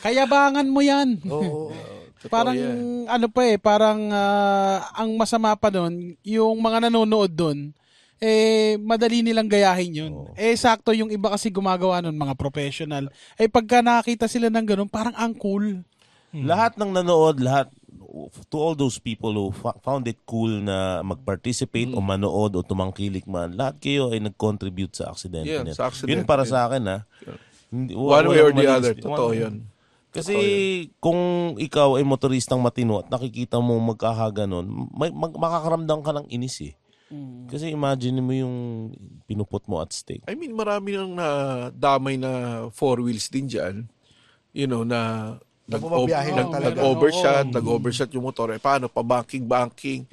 Kayabangan mo yan. Oo. Parang ano pa eh, parang ah, ang masama pa doon, yung mga nanonood doon, eh madali nilang gayahin yun. Eh sakto yung iba kasi gumagawa nun, mga professional. Eh pagka nakakita sila ng ganun, parang ang cool. Lahat ng nanood, lahat, to all those people who found it cool na mag-participate o manood o tumangkilik man, lahat kayo ay nag-contribute sa aksidente Yeah, sa aksidente Yun para sa akin, ha? Hindi, One wa- way or the other. one- Totoo yun. Kasi kung ikaw ay motoristang matino at nakikita mo magkakaganon, may, mag, makakaramdam ka ng inis eh. Kasi imagine mo yung pinuput mo at stake. I mean, marami nang na damay na four wheels din dyan. You know, na nag, bumabiyahe lang nag, talaga. nag-overshot, nag-overshot yung motor. Eh, paano? Pa-banking-banking,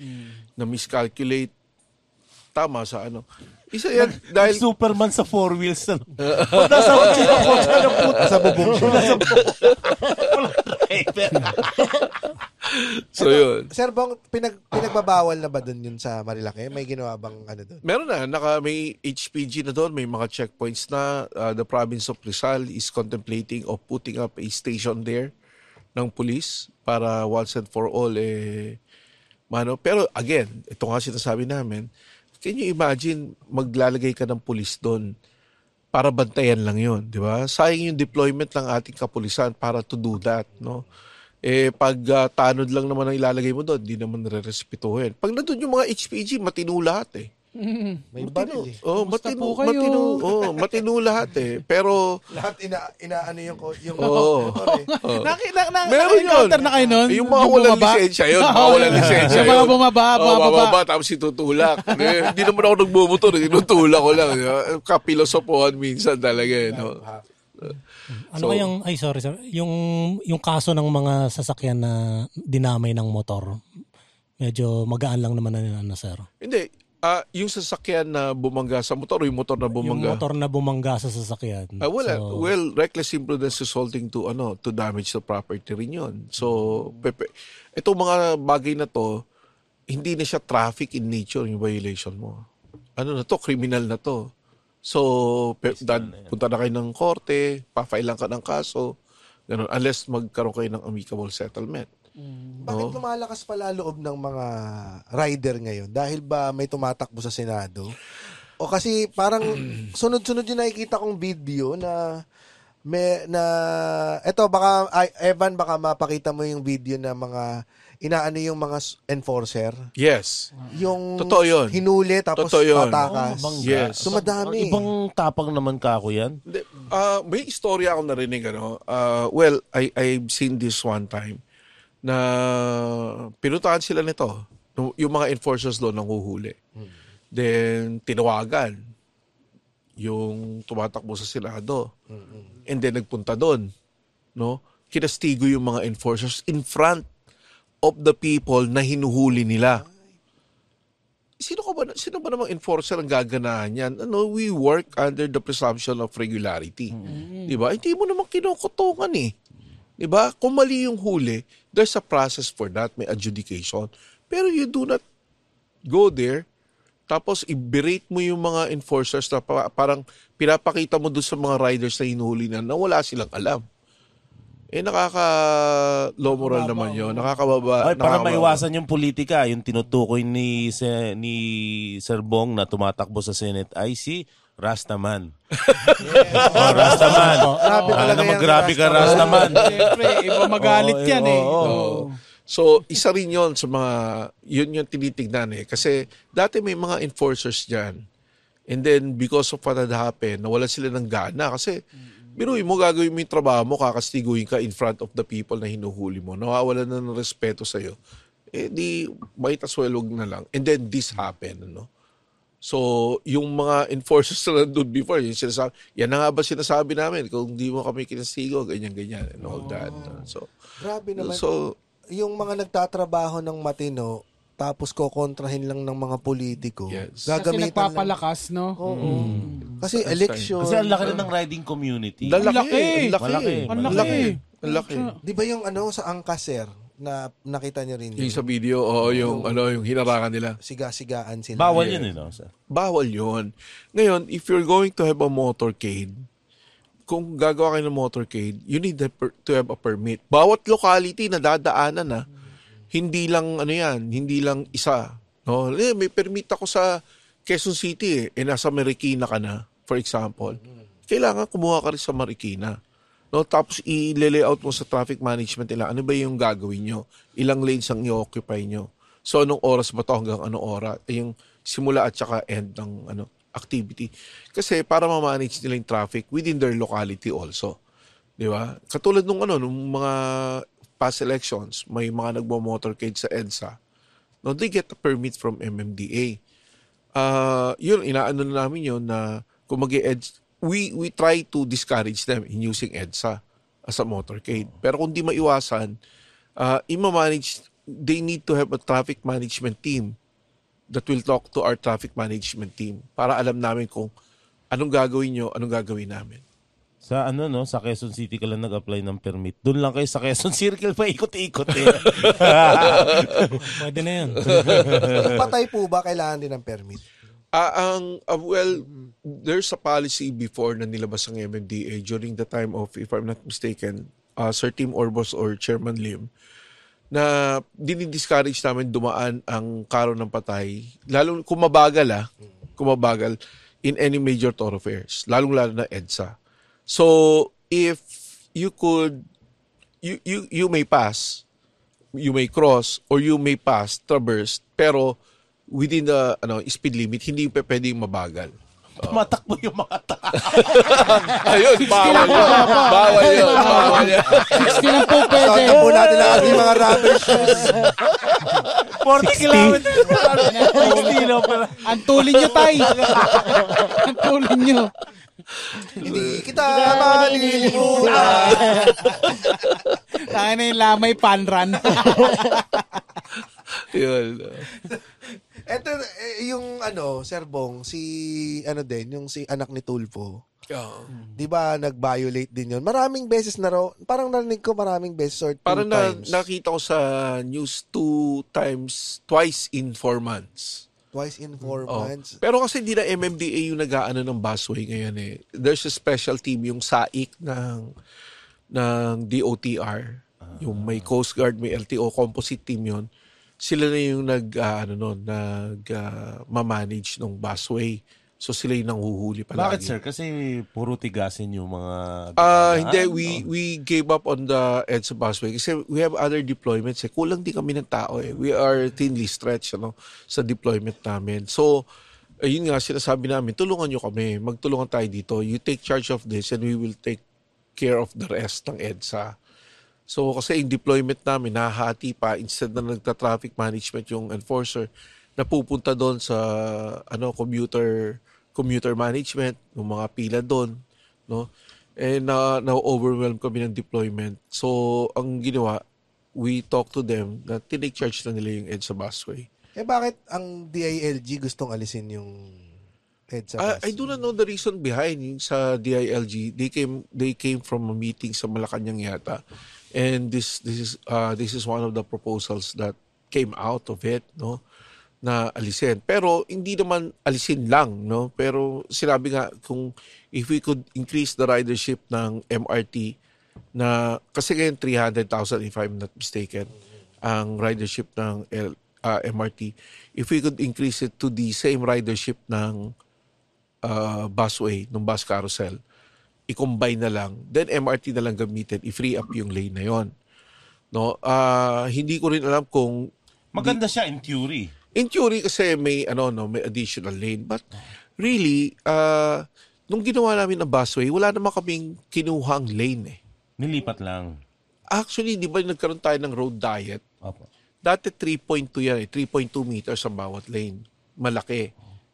na miscalculate. Tama sa ano. Isa yan, dahil Superman sa four wheels na. Pag nasa kotse na kotse na puta. Sa bubong siya. So yun. Sir Bong, pinag, pinagbabawal na ba dun yun sa Marilaki? May ginawa bang ano dun? Meron na, naka, may HPG na doon, may mga checkpoints na. Uh, the province of Rizal is contemplating of putting up a station there ng police para once and for all, eh, mano. Pero again, ito nga sinasabi namin, can you imagine maglalagay ka ng police doon para bantayan lang yun, di ba? Sayang yung deployment ng ating kapulisan para to do that, no? Eh, pag uh, tanod lang naman ang ilalagay mo doon, di naman re-respetuhin. Pag nandun yung mga HPG, matino lahat eh. May baril eh. Oh, Kamusta matino, po kayo? matino, oh, matino lahat eh. Pero, Lahat ina, inaano yung, ko- yung Oo. motor eh. oh, Naki, na, na, Meron yun. encounter na kayo nun? yung mga walang bumaba? lisensya yun, [laughs] mga walang lisensya Yung mga yun. bumaba, Oh, bumaba. bababa, tapos itutulak. [laughs] Eh, Hindi naman ako nagbumotor, tinutulak ko lang. Kapilosopohan minsan talaga eh. No? Ano So- kayang, ay sorry sir, yung, yung kaso ng mga sasakyan na dinamay ng motor, medyo magaan lang naman na ano sir. Hindi, ah, yung sasakyan na bumangga sa motor o yung motor na Yung bumangga? motor na bumangga sa sasakyan. Ah, wala. So, well, reckless imprudence resulting to ano to damage the property rin yun. So, pepe, itong mga bagay na to, hindi na siya traffic in nature yung violation mo. Ano na to? Criminal na to. So, pe, dad, punta na kayo ng korte, pa-file lang ka ng kaso, ganun, unless magkaroon kayo ng amicable settlement. Bakit Oo. lumalakas pala loob ng mga rider ngayon? Dahil ba may tumatakbo sa Senado? O kasi parang [clears throat] sunod-sunod yung nakikita kong video na may na eto baka ay, Evan baka mapakita mo yung video na mga inaano yung mga enforcer Yes. yung Totoo yun. hinuli tapos Totoo yun. patakas Oh, Yes. dumadami Ang ibang tapang naman ka ako yan. Ah, may istorya akong narinig ano. Ah, well, I I've seen this one time na pinuntahan sila nito. Yung- mga enforcers doon nang huhuli. Then tinawagan yung tumatakbo sa Senado. And then nagpunta doon, no? Kinastigo yung mga enforcers in front of the people na hinuhuli nila sino ka ba sino ba namang enforcer ang gaganahan yan? Ano, we work under the presumption of regularity. 'Di ba? Hindi mo naman kinukutungan eh. 'Di ba? Kung mali yung huli, there's a process for that, may adjudication. Pero you do not go there tapos i-berate mo yung mga enforcers na pa- parang pinapakita mo doon sa mga riders na hinuhuli na na wala silang alam. Eh nakaka low moral naman yun. Nakakababa. Ay, para nakakababa. maiwasan yung politika, yung tinutukoy ni se- ni Sir Bong na tumatakbo sa Senate ay Rastaman. oh, Rastaman. Grabe Sana talaga yan, magrabe ka, Rastaman. Siyempre, iba magalit Oo, yan eh, eh. oo. Oo. So, isa rin yon sa mga, yun yung tinitignan eh. Kasi dati may mga enforcers dyan. And then, because of what had happened, nawala sila ng gana. Kasi, biruin mo, gagawin mo yung trabaho mo, kakastiguin ka in front of the people na hinuhuli mo. Nawawala na ng respeto sa'yo. Eh, di, might as well wag na lang. And then, this happened, ano? So, yung mga enforcers [laughs] na nandun before, yung sinasabi, yan na nga ba sinasabi namin? Kung di mo kami kinastigo, ganyan-ganyan, and all that. So, grabe naman so yung mga nagtatrabaho ng matino tapos kokontrahin lang ng mga politiko Yes. Kasi gagamitan lang nagpapalakas, no? Oo. Kasi election Kasi ang laki rin ng riding community. Ang laki. Ang laki. Malaki. Ang laki. Ang laki. Di ba yung ano sa Angkaser na nakita niyo rin Yung yun? sa video, oo, yung, ano, yung hinarangan nila. Siga-sigaan sila. Bawal yun, eh, no? sir? Bawal yun. Ngayon, if you're going to have a motorcade, kung gagawa kayo ng motorcade, you need per- to have a permit. Bawat locality na dadaanan na, hindi lang ano yan, hindi lang isa. No, eh, may permit ako sa Quezon City eh, eh nasa Marikina ka na, for example. Kailangan kumuha ka rin sa Marikina. No, tapos i-layout mo sa traffic management nila, ano ba yung gagawin nyo? Ilang lanes ang i-occupy nyo? So, anong oras ba to hanggang anong oras? Eh, Yung simula at saka end ng ano, activity. Kasi para ma-manage nila yung traffic within their locality also. Di ba? Katulad nung ano, nung mga past elections, may mga nagbo-motorcade sa EDSA. No, they get a permit from MMDA. Uh, yun, inaano na namin yun na kung mag we, we try to discourage them in using EDSA as a motorcade. Pero kung di maiwasan, uh, ima-manage, they need to have a traffic management team that will talk to our traffic management team para alam namin kung anong gagawin nyo, anong gagawin namin. Sa ano no, sa Quezon City ka lang nag-apply ng permit. Doon lang kayo sa Quezon [laughs] Circle pa ikot-ikot eh. [laughs] Pwede na yan. [laughs] Patay po ba, kailangan din ng permit? Ah, ang ah, well, there's a policy before na nilabas ang MMDA during the time of, if I'm not mistaken, uh, Sir Tim Orbos or Chairman Lim, na dinidiscourage namin dumaan ang karo ng patay, lalo kung mabagal ah, kung mabagal, in any major thoroughfares, lalong-lalo na EDSA. So, if you could, you, you, you may pass, you may cross, or you may pass, traverse, pero within the ano speed limit, hindi pa pwedeng mabagal. [laughs] Matakbo yung mga tao. [laughs] Ayun, bawal yun. Bawal yun. Bawal yun. 60 lang po pwede. Po natin ang ating mga rubber shoes. 40 kilometers. 60 lang pala. Ang tulin nyo, tay. Ang tulin nyo. Hindi kita malilimutan. Kaya na yung lamay panran. [laughs] Yun. Ito, eh, yung ano, Sir Bong, si, ano din, yung si anak ni Tulfo. Di ba, nag-violate din yun. Maraming beses na raw, parang narinig ko maraming beses or two Parang na, times. nakita ko sa news two times, twice in four months. Twice in four Oh. months. Pero kasi hindi na MMDA yung nag-aano ng busway ngayon eh. There's a special team, yung SAIC ng, ng DOTR. Yung may Coast Guard, may LTO, composite team yon Sila na yung nag, ah, ano nun, nag ah, mamanage ng busway. So sila yung nanghuhuli palagi. Bakit sir? Kasi puro tigasin yung mga... Ah, daan, hindi no? we we gave up on the EDSA busway kasi we have other deployments eh. Kulang din kami ng tao eh. We are thinly stretched ano sa deployment namin. So ayun nga sinasabi namin, tulungan nyo kami. Magtulungan tayo dito. You take charge of this and we will take care of the rest ng EDSA. So kasi yung deployment namin, nahahati pa instead na nagta-traffic management yung enforcer, napupunta doon sa ano commuter commuter management, yung mga pila doon, no? And na na-overwhelm kami ng deployment. So ang ginawa, we talk to them na tinake charge na nila yung EDSA busway. Eh bakit ang DILG gustong alisin yung EDSA I, bus? I do not know the reason behind sa DILG. They came they came from a meeting sa Malacanang yata. And this this is uh, this is one of the proposals that came out of it, no? na alisin. Pero hindi naman alisin lang, no? Pero sinabi nga kung if we could increase the ridership ng MRT na kasi ngayon 300,000 if I'm not mistaken ang ridership ng L, uh, MRT if we could increase it to the same ridership ng uh, busway, ng bus carousel, i-combine na lang, then MRT na lang gamitin, i-free up yung lane na yon. No, ah hindi ko rin alam kung Maganda siya in theory. in theory kasi may ano no, may additional lane, but really uh, nung ginawa namin ang busway, wala naman kaming kinuhang lane eh. Nilipat lang. Actually, di ba nagkaroon tayo ng road diet? Opo. Dati 3.2 yan eh, 3.2 meters ang bawat lane. Malaki.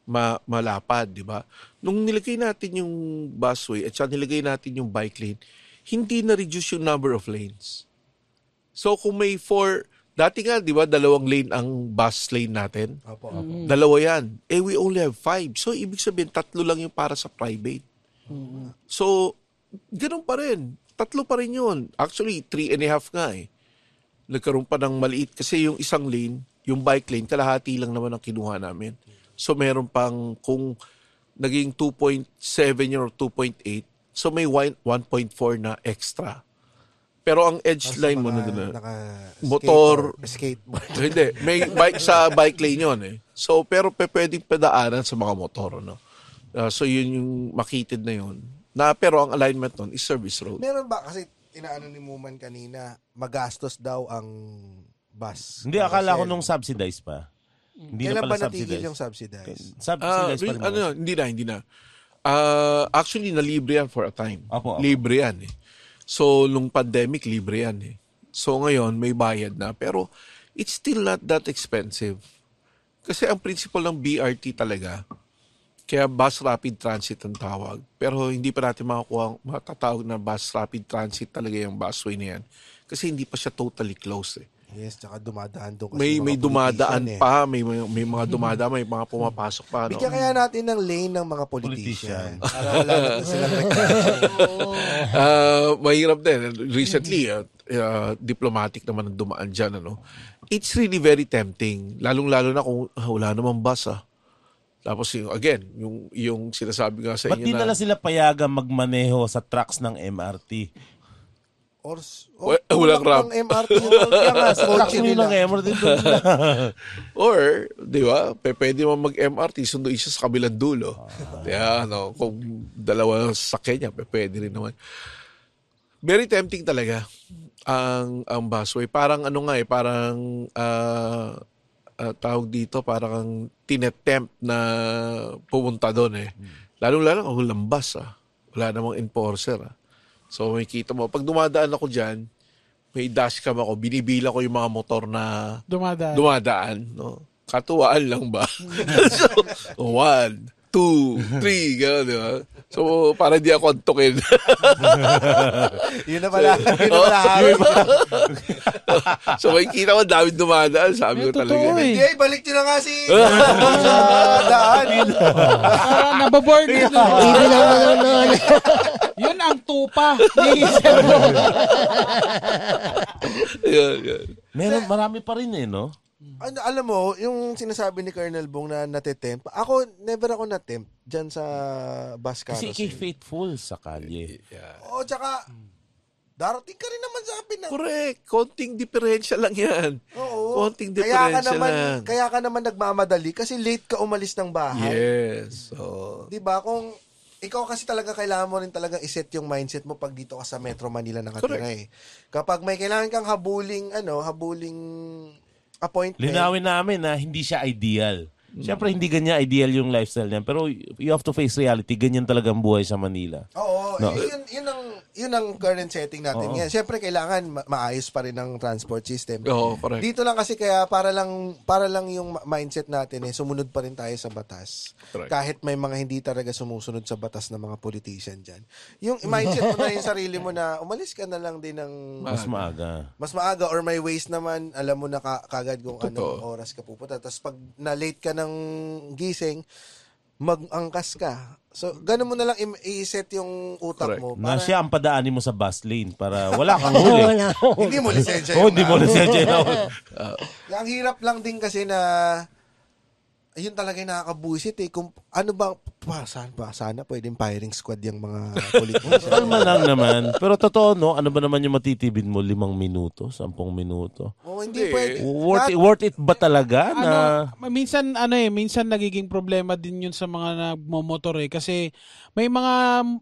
Ma malapad, di ba? Nung nilagay natin yung busway at saka nilagay natin yung bike lane, hindi na-reduce yung number of lanes. So kung may four, dati nga, di ba, dalawang lane ang bus lane natin. Opo, opo. Dalawa yan. Eh, we only have five. So, ibig sabihin, tatlo lang yung para sa private. So, ganun pa rin. Tatlo pa rin yun. Actually, three and a half nga eh. Nagkaroon pa ng maliit. Kasi yung isang lane, yung bike lane, kalahati lang naman ang kinuha namin. So, meron pang, kung naging 2.7 yun or 2.8, so may one- 1.4 na extra. Pero ang edge Tapos line mo na na, naka motor, skateboard. [laughs] hindi, may bike sa bike lane 'yon eh. So pero pe, pwedeng padaanan sa mga motor no. Ah, so yun yung makitid na yun. Na pero ang alignment nun is service road. Meron ba kasi inaano ni Muman kanina, magastos daw ang bus. Hindi, akala ko nung subsidized pa. Hindi Kailan na ba pala natigil subsidized. yung subsidized? Ah, Subsidized pa rin ano, yun? hindi na, hindi na. Ah, actually na libre yan for a time. Opo, opo. Libre yan eh. So nung pandemic libre yan eh. So ngayon may bayad na pero it's still not that expensive. Kasi ang principle ng BRT talaga kaya bus rapid transit ang tawag. Pero hindi pa natin makakuha, matatawag na bus rapid transit talaga yung busway na yan. Kasi hindi pa siya totally closed eh. Yes, tsaka dumadaan doon kasi May may dumadaan eh. pa, may may, may mga dumadaan, may mga pumapasok pa, no? Bigyan kaya natin ng lane ng mga politician. Para wala na silang [laughs] Ah, mahirap din. Recently, uh, uh, diplomatic naman ang dumaan dyan. Ano? It's really very tempting. Lalong-lalo na kung ah, wala namang bus. Ah. Tapos yung, again, yung, yung sinasabi nga sa Ba't inyo di nala sila payagan magmaneho sa tracks ng MRT? Or, Wa- walang rap. Ng MRT. Kaya nga, sa Tracks kotse nila. ng MRT doon. Or, di ba, pwede mo mag-MRT, sunduin siya sa kabilang dulo. Kaya, ano, kung dalawa sa Kenya, pwede rin naman. Very tempting talaga ang ang busway. Parang ano nga eh, parang ah, ah, tawag dito, parang tinetempt na pumunta doon eh. Lalong-lalo kung walang bus ah. Wala namang enforcer ah. So may kita mo, pag dumadaan ako dyan, may dashcam ako, binibila ko yung mga motor na Dumadaan. dumadaan. No? Katuwaan lang ba? [laughs] so, one, two, three, gano'n, di ba? So, para di ako antukin. [laughs] Yun na pala. Yun na pala. [laughs] So, may kita ko, dami dumadaan. Sabi ko Eh, totoo talaga. eh. Hindi, balik nyo na nga si sa daan. Parang nababoard yun. Yun ang tupa ni Serbo. [laughs] Yun, yun. Meron, marami pa rin eh, no? Ano, alam mo, yung sinasabi ni Colonel Bong na natetempt, ako, never ako natempt dyan sa bus Kasi carousel. kay faithful sa kalye. Oo, tsaka, darating ka rin naman sa akin na. Correct. Konting diferensya lang yan. Oo. Konting Kaya ka diferensya naman, lang. kaya ka naman nagmamadali kasi late ka umalis ng bahay. Yes. So, 'Di ba? Kung ikaw kasi talaga kailangan mo rin talaga iset yung mindset mo pag dito ka sa Metro Manila nakatira Correct. eh. Kapag may kailangan kang habuling ano, habuling appointment. Linawin namin na hindi siya ideal. Siyempre, hindi ganyan ideal yung lifestyle niya. Pero you have to face reality. Ganyan talaga ang buhay sa Manila. Oo, No. yun, yun ang yun ang current setting natin Oo. ngayon. Siyempre kailangan ma- maayos pa rin ang transport system. Oo, correct. Dito lang kasi kaya para lang para lang yung ma- mindset natin eh sumunod pa rin tayo sa batas. Correct. Kahit may mga hindi talaga sumusunod sa batas ng mga politician diyan. Yung mindset mo na yung sarili mo na umalis ka na lang din ng Mas maaga. mas maaga or may ways naman, alam mo na ka, kagad kung anong oras ka pupunta. Tapos pag na-late ka ng gising, mag-angkas ka. So, ganun mo na lang i-set yung utak Correct. mo. Na Para, siya ang padaanin mo sa bus lane para wala kang [laughs] huli. hindi mo lisensya Oo, yung hindi mo lisensya na [laughs] Ang hirap lang din kasi na ayun talaga yung nakakabuisit eh. Kung, ano ba, pa, sana, pa, sana pwedeng firing squad yung mga politician. [laughs] Kalma lang naman. Pero totoo, no? Ano ba naman yung matitibid mo? Limang minuto? Sampung minuto? oh, hindi pwede. Worth, it, worth it ba talaga na... ano, minsan ano eh, minsan nagiging problema din yun sa mga nagmomotor eh kasi may mga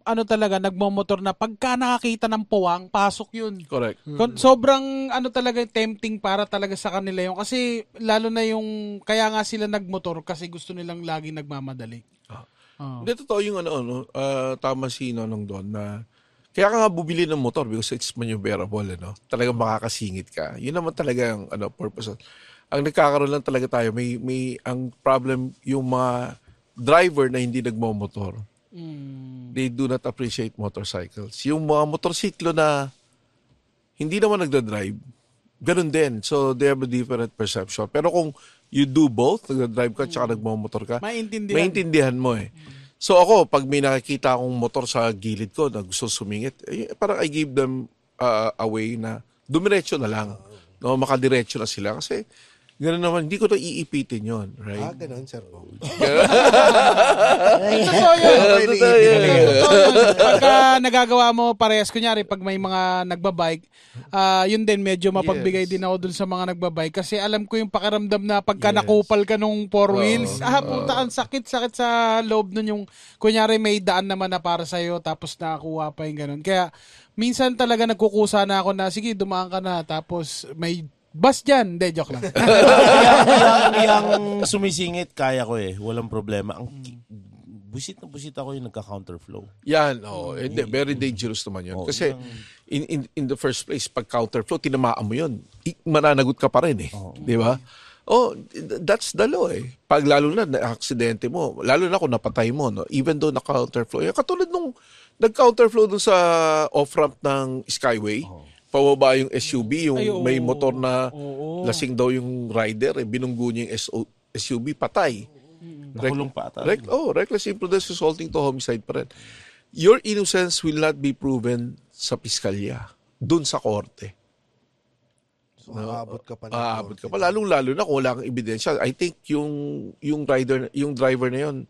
ano talaga nagmomotor na pagka nakakita ng puwang, pasok yun. correct. Kon- Sobrang ano talaga tempting para talaga sa kanila yung kasi lalo na yung kaya nga sila nagmotor kasi gusto nilang lagi nagmamadali. Oo. Hindi, totoo yung ano, ano ah, tama si Nonong doon na kaya ka nga bubili ng motor because it's maneuverable, ano? Talagang makakasingit ka. Yun naman talaga ang ano, purpose. Ang nagkakaroon lang talaga tayo, may, may, ang problem yung mga driver na hindi nagmamotor. Mm. They do not appreciate motorcycles. Yung mga motorsiklo na hindi naman nagda-drive, ganun din. So, they have a different perception. Pero kung you do both, nagda-drive ka tsaka nagmamotor ka, Maintindihan. maintindihan mo eh. So ako, pag may nakikita akong motor sa gilid ko na gusto sumingit, eh, parang I give them uh, a way na dumiretso na lang. No, makadiretso na sila kasi gano'n naman, hindi ko na iipitin yon right? Ah, ganun, sir. Bong. [laughs] Totoo yun. Okay, Totoo yan. Totoo yun. Pagka nagagawa mo parehas, kunyari, pag may mga nagbabike, ah yun din, medyo mapagbigay Yes. din ako dun sa mga nagbabike kasi alam ko yung pakiramdam na pagka Yes. nakupal ka nung four Oo. wheels, ah, puta, ang sakit-sakit sa loob nun yung, kunyari, may daan naman na para sa'yo, tapos nakakuha pa yung ganun. Kaya, minsan talaga nagkukusa na ako na, sige, dumaan ka na, tapos may bus dyan. Hindi, joke lang. [laughs] yung, yung [laughs] sumisingit, kaya ko eh. Walang problema. Ang ki- busit na busit ako yung nagka-counterflow. Yan, oh, hindi, very dangerous naman yun. Kasi in, in, in the first place, pag counterflow, tinamaan mo yun, i- mananagot ka pa rin eh. Di ba? Oh, th- that's the law eh. Pag lalo na na-aksidente mo, lalo na kung napatay mo, no? even though na-counterflow. Yan, katulad nung nag-counterflow dun sa off-ramp ng Skyway, pababa yung SUV, yung Ay, oo. may motor na Oo. lasing daw yung rider, eh, binunggo niya yung SO, SUV, patay. Nakulong pa ata. Rec- oh, reckless imprudence resulting to homicide pa rin. Your innocence will not be proven sa piskalya, dun sa korte. So, aabot ka pa ng Aabot ka korte. pa. Lalong-lalo na kung wala kang ebidensya. I think yung, yung rider, yung driver na yun,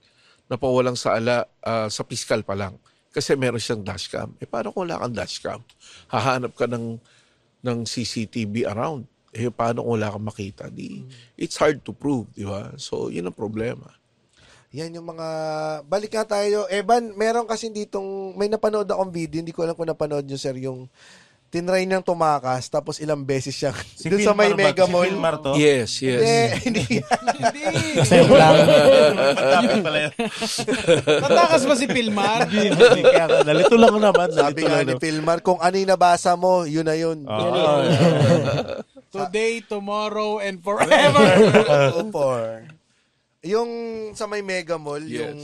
napawalang sa ala, ah, sa piskal pa lang. Kasi meron siyang dashcam. Eh, paano kung wala kang dashcam? Hahanap ka ng, ng CCTV around. Eh, paano kung wala kang makita? Di, it's hard to prove, di ba? So, yun ang problema. Yan yung mga... Balik nga tayo. Evan, meron kasi ditong... May napanood akong video. Hindi ko alam kung napanood nyo, sir, yung tinry niyang tumakas tapos ilang beses siyang Si doon sa may ba? Mega Si Mall. Pilmar to? Yes, yes. [laughs] Hindi, hindi. Same lang. Dapat pala yun. Tatakas ba si Pilmar? Kaya ka, nalito lang naman. Sabi nga ni? Pilmar, kung ano yung nabasa mo, yun na yun. Ah, [laughs] Today, tomorrow, and forever. [laughs] Upor. Yung sa may Mega Mall, Yes. yung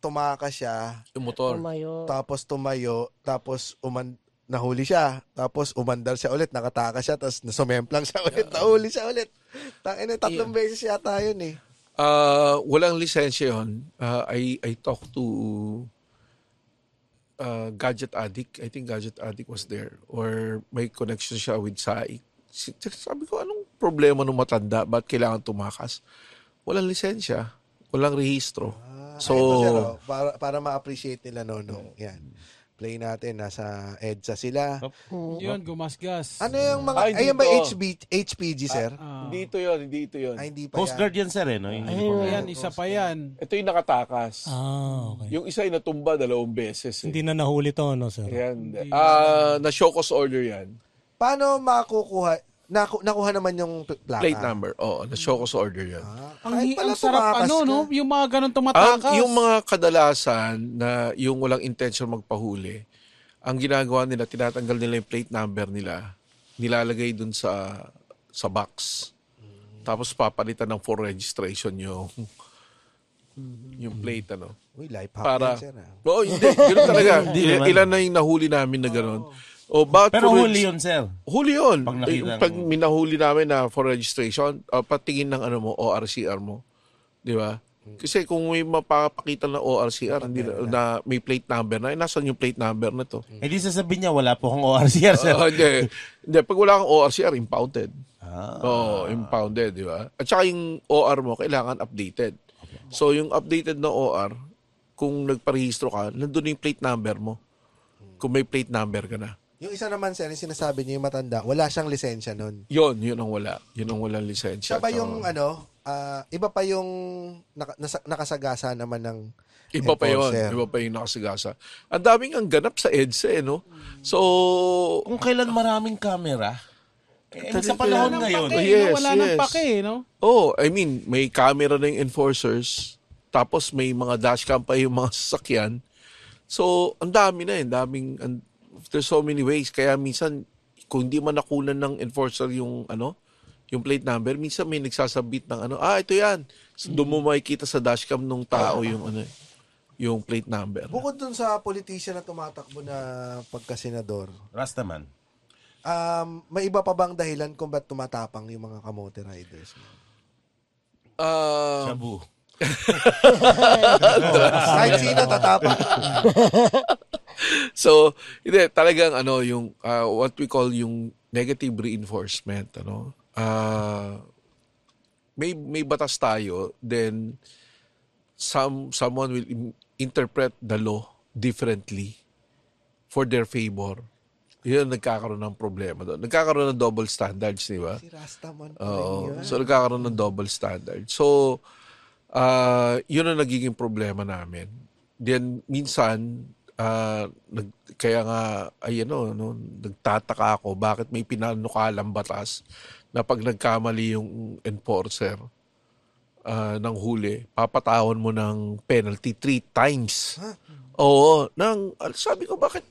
tumakas siya, Yung motor. tapos tumayo, tapos uman nahuli siya, tapos umandar siya ulit, nakatakas siya, tapos nasumemplang siya ulit, nahuli siya ulit. Tangin na, tatlong beses yata yun eh. Uh, walang lisensya yun. Uh, I, I talked to uh, Gadget Addict. I think Gadget Addict was there. Or may connection siya with Saik. Sabi ko, anong problema ng matanda? Ba't kailangan tumakas? Walang lisensya. Walang rehistro. so, So, sir, oh, para, para ma-appreciate nila, no, no. Yan. Play natin, nasa EDSA sila. Yun, gumasgas. Ano yung mga, Ay, ayun ba dito. HB, HPG, sir? Ah. hindi ito yun, hindi ito yun. Ay, hindi pa Coast yan. Guard yan, sir, eh. No? Yung uniform. Ayan, isa pa yan. Ito yung nakatakas. Ah, okay. Yung isa yung natumba dalawang beses. Eh. Hindi na nahuli to, no, sir? Yan. Ah, na show cause order yan. Paano makukuha, naku, nakuha naman yung pl- plaka? Plate number. Oo, na show cause order yan. Ah, Ang, kahit hi- pala ang sarap tumakas ano, ka. no? Yung mga ganun Ang, tumatakas. yung mga kadalasan na yung walang intention magpahuli, ang ginagawa nila, tinatanggal nila yung plate number nila, nilalagay dun sa sa box. Tapos papalitan ng for registration yung yung plate ano. Uy, life hack Para yan, sir. ah. Oo, hindi, ganoon talaga. [laughs] Ilan, na yung nahuli namin na gano'n. O bakit Pero for huli yun, sir. Huli yun. Pag Pag, nakita ng- pag minahuli namin na for registration, uh, patingin ng ano mo, ORCR mo. Di ba? Kasi kung may mapapakita na ORCR, hindi na, na may plate number na, eh, nasan yung plate number na to? Eh di sasabihin niya, wala po akong ORCR, sir. Ah, hindi. hindi. Pag wala kang ORCR, impounded. Ah. Oo, impounded, di ba? At saka yung OR mo, kailangan updated. So, yung updated na OR, kung nagparehistro ka, nandun yung plate number mo. Kung may plate number ka na. Yung isa naman, sir, yung sinasabi niyo yung matanda, wala siyang lisensya nun. Yun, yun ang wala. Yun ang walang lisensya. Siya ba yung, ano, ah, iba pa yung naka, nasa- nakasagasa naman ng Iba pa yun. Iba pa yung nakasagasa. Ang daming ang ganap sa EDSA, eh, no? So, Kung kailan maraming camera, eh, sa panahon ngayon, pake, Yes, no? Wala nang yes. pake, no? oh, I mean, may camera na yung enforcers, tapos may mga dashcam pa yung mga sasakyan. So, ang dami na eh. Daming, and there's so many ways. Kaya minsan, kung hindi man nakunan ng enforcer yung, ano, yung plate number, minsan may nagsasabit ng ano, ah, ito yan. So, doon mo makikita sa dashcam nung tao yung, ano, yung plate number. Bukod dun sa politician na tumatakbo na pagka-senador, Rastaman. um, may iba pa bang dahilan kung ba't tumatapang yung mga kamote riders? Ah, Shabu. Kahit sino tatapang. so, hindi, talagang ano, yung, ah, what we call yung negative reinforcement, ano, ah, may, may batas tayo, then, some, someone will in- interpret the law differently for their favor. Yun, ang nagkakaroon ng problema doon. Nagkakaroon ng double standards, di ba? si Rastaman Oo. So, nagkakaroon ng double standard. So, ah yun ang nagiging problema namin. Then, minsan, ah, nag, kaya nga, ay ano, no, nagtataka ako, bakit may pinanukalang batas na pag nagkamali yung enforcer ah, ng huli, papatawan mo ng penalty three times. Oo. Nang, sabi ko, bakit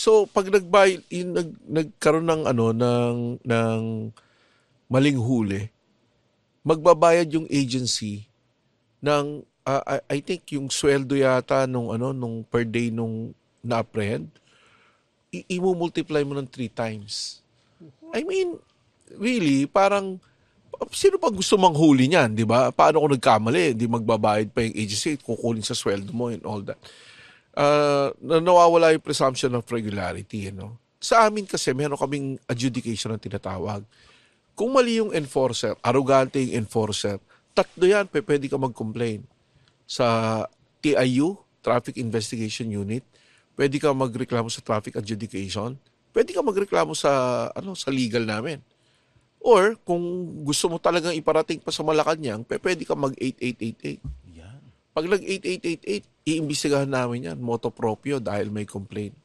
So pag nagbay yung nag, nagkaroon ng ano ng ng maling huli, magbabayad yung agency ng ah, I, think yung sweldo yata nung ano nung per day nung na-apprehend i-multiply mo ng three times. I mean, really, parang, sino pa gusto manghuli niyan, di ba? Paano kung nagkamali, di magbabayad pa yung agency, kukunin sa sweldo mo and all that. Uh, na nawawala yung presumption of regularity, you know? Sa amin kasi, meron kaming adjudication na tinatawag. Kung mali yung enforcer, arrogante yung enforcer, tatlo yan, pe- pwede ka mag-complain. Sa TIU, Traffic Investigation Unit, pwede ka magreklamo sa traffic adjudication, pwede ka magreklamo sa ano sa legal namin. Or kung gusto mo talagang iparating pa sa Malacanang, pwede ka mag 8888. Yan. Pag nag 8888, iimbestigahan namin yan, moto proprio dahil may complaint.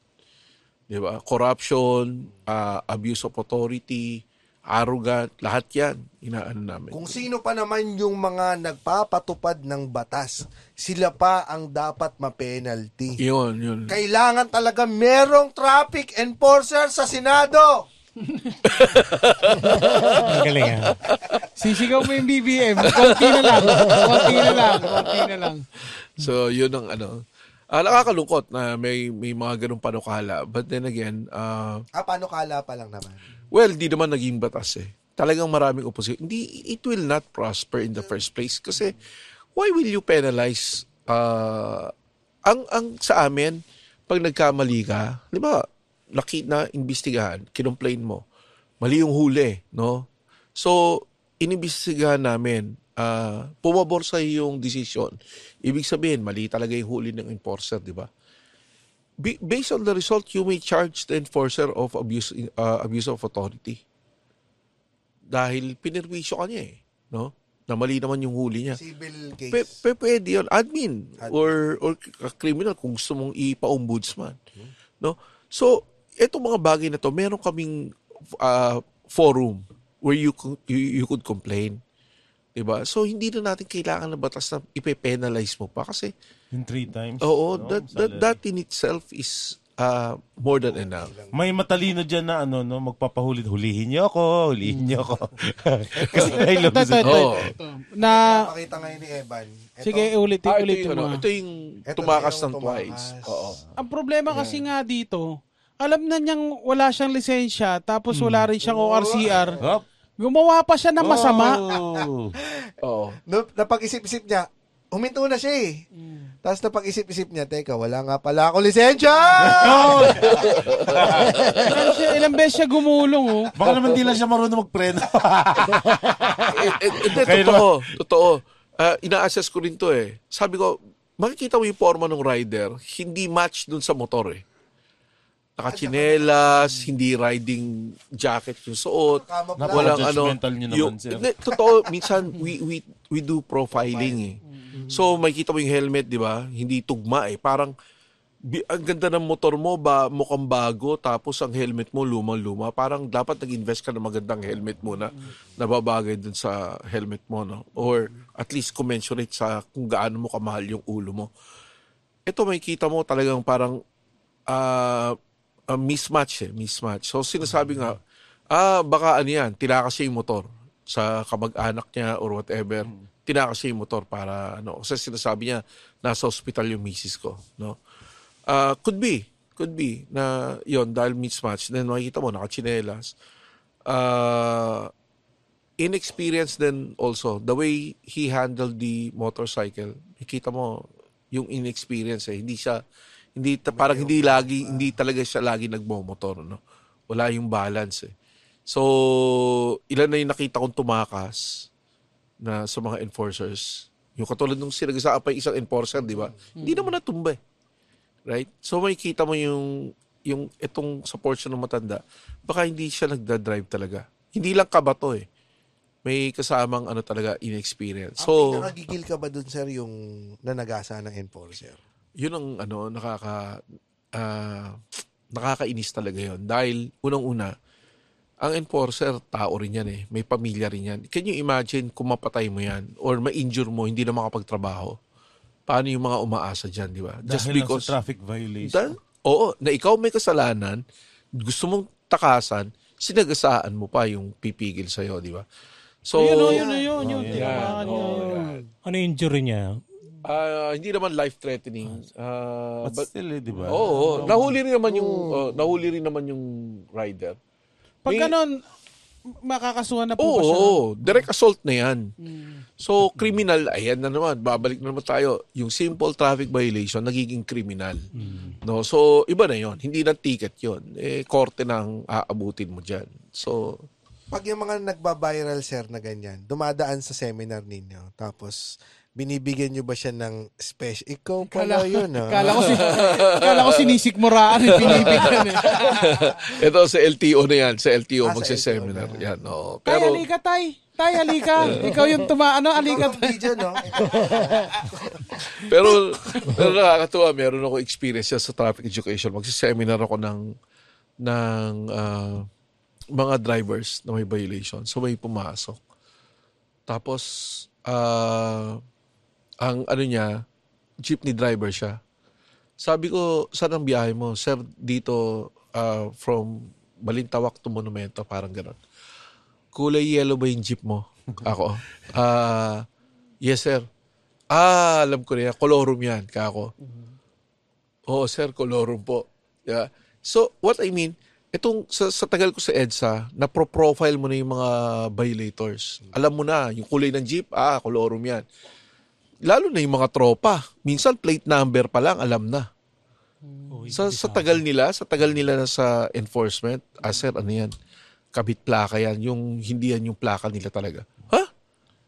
'Di ba? Corruption, ah, abuse of authority, arrogant, lahat 'yan inaano namin. Kung sino pa naman yung mga nagpapatupad ng batas, sila pa ang dapat ma-penalty. yun, yun. Kailangan talaga merong traffic enforcer sa Senado. Ang [laughs] galing ah. Sisigaw mo yung BBM. Konti na lang. Konti na lang. Konti na lang. So, yun ang ano. Ah, nakakalungkot na may may mga ganung panukala. But then again, ah, Ah, paano kala pa lang naman? Well, di naman naging batas eh. Talagang maraming opposition. Hindi, it will not prosper in the first place. Kasi, why will you penalize ah, ang ang sa amin pag nagkamali ka, di ba, laki na imbestigahan, kinomplain mo, mali yung huli, no? So, inimbestigahan namin, ah pumabor sa yung decision. Ibig sabihin, mali talaga yung huli ng enforcer, di ba? Based on the result, you may charge the enforcer of abuse uh, abuse of authority. Dahil pinirwisyo ka niya eh, no? Na mali naman yung huli niya. Civil case. Pe, pe, pwede yun. Admin. Or, or k- criminal kung gusto mong ipa-ombudsman. No? So, etong mga bagay na to, meron kaming uh, forum where you, you, you could complain. Diba? So, hindi na natin kailangan ng batas na ipe-penalize mo pa kasi Yung three times. Oo, no? that, that, that in itself is uh, more than enough. May matalino dyan na ano, no, magpapahulit. Hulihin niyo ako, hulihin niyo ako. [laughs] Kasi ito. Oo. ito. Na, Pakita ngayon ni Evan. Ito, sige, Ah, ito, ulit yung, mo. ano, ito yung Ito, tumakas ng twice. Oo. Ang problema kasi nga dito, alam na niyang wala siyang lisensya, tapos wala rin siyang ORCR. Hop. Gumawa pa siya ng masama. [laughs] Oh. Oo. no, napag-isip-isip niya, huminto na siya eh. Tapos napag-isip-isip niya, teka, wala nga pala ako lisensya! Ilan siya, ilang beses siya gumulong, oh. Baka naman di lang siya marunong magpreno. Eh, eh, Hindi, Kayo totoo. Totoo. Ah, ina-assess ko rin to eh. Sabi ko, makikita mo yung forma ng rider, hindi match dun sa motor eh. Nakachinelas, hindi riding jacket yung suot. Camouflage. Walang ano. Napaka-judgmental nyo naman, yung- sir. Hindi, totoo, minsan we, we, we do profiling eh. So, makikita mo yung helmet, di ba? Hindi tugma eh. Parang, bi- ang ganda ng motor mo, ba, mukhang bago, tapos ang helmet mo lumang-luma. Parang dapat nag-invest ka ng magandang helmet muna na babagay dun sa helmet mo, no? Or at least commensurate sa kung gaano mo kamahal yung ulo mo. Ito makikita mo talagang parang ah ah, mismatch eh, mismatch. So sinasabi nga, ah baka ano yan, tinakas siya yung motor sa kamag-anak niya or whatever. Tinakas siya yung motor para ano, kasi sinasabi niya nasa hospital yung misis ko, no? Ah, could be, could be na yon dahil mismatch. Then makikita mo nakachinelas. Uh, inexperience then also the way he handled the motorcycle. Makita mo yung inexperience eh. Hindi siya hindi ta- parang hindi lagi hindi talaga siya lagi nagmo-motor no. Wala yung balance eh. So, ilan na yung nakita kong tumakas na sa mga enforcers. Yung katulad nung sinagasaan pa isang enforcer, di ba? Hindi naman natumba eh. Right? So, makikita mo yung yung itong sa portion ng matanda, baka hindi siya nagda-drive talaga. Hindi lang kabato eh. May kasamang ano talaga inexperience. So, ang pinakagigil ka ba dun, sir, yung nanagasa ng enforcer? Yun ang ano nakaka ah, nakakainis talaga yon dahil unang-una ang enforcer tao rin yan eh may pamilya rin yan can you imagine kung mapatay mo yan or ma-injure mo hindi na makapagtrabaho paano yung mga umaasa dyan di ba just Dahil lang because sa traffic violation. Da- oo na ikaw may kasalanan gusto mong takasan sinagasaan mo pa yung pipigil sa'yo di ba so Yun, oh, yun, oh, yun, yun. Oh, Tinamaan niya yun. Ano yung injury niya? Ah, hindi naman life-threatening. Ah, But, but, still, eh, di ba? oo, nahuli rin naman yung oh, nahuli rin naman yung rider. Pag ganon, makakasuhan na po Oo, ba siya? oo, direct assault na yan. So, criminal, ayan na naman, babalik na naman tayo. Yung simple traffic violation, nagiging criminal. No? So, iba na yon Hindi na ticket yon Eh, korte nang aabutin mo dyan. So, Pag yung mga nagba-viral, sir, na ganyan, dumadaan sa seminar ninyo, tapos binibigyan nyo ba siya ng special? Ikaw pala Kala, yun, ah. kala ko, si, kala ko sinisik mo raan, eh, pinibigyan eh. [laughs] ito sa LTO na yan. Sa LTO, Ah, sa magsa-seminar. LTO na. Yan. Tay, Pero, halika, tay. Tay, halika. [laughs] [laughs] Ikaw yung tuma, ano, halika. Ikaw ang video, no? pero, pero nakakatuwa, meron ako experience yan sa traffic education. Magsa-seminar ako ng, ng ah, mga drivers na may violation. So, may pumasok. Tapos, ah, ang ano niya, jeepney driver siya. Sabi ko, saan ang biyahe mo? Sir, dito ah, from Balintawak to Monumento, parang gano'n. Kulay yellow ba yung jeep mo? [laughs] Ako. Ah, yes, sir. Ah, alam ko na yan. Colorum yan, kako. Oo, sir, colorum po. Yeah. So, what I mean, itong sa, sa tagal ko sa EDSA, na-profile mo na yung mga violators. Alam mo na, yung kulay ng jeep, ah, colorum yan. Lalo na yung mga tropa. Minsan, plate number pa lang, alam na. Sa, sa tagal nila, sa tagal nila na sa enforcement, ah, sir, ano yan? Kabit plaka yan. Yung hindi yan yung plaka nila talaga. Ha?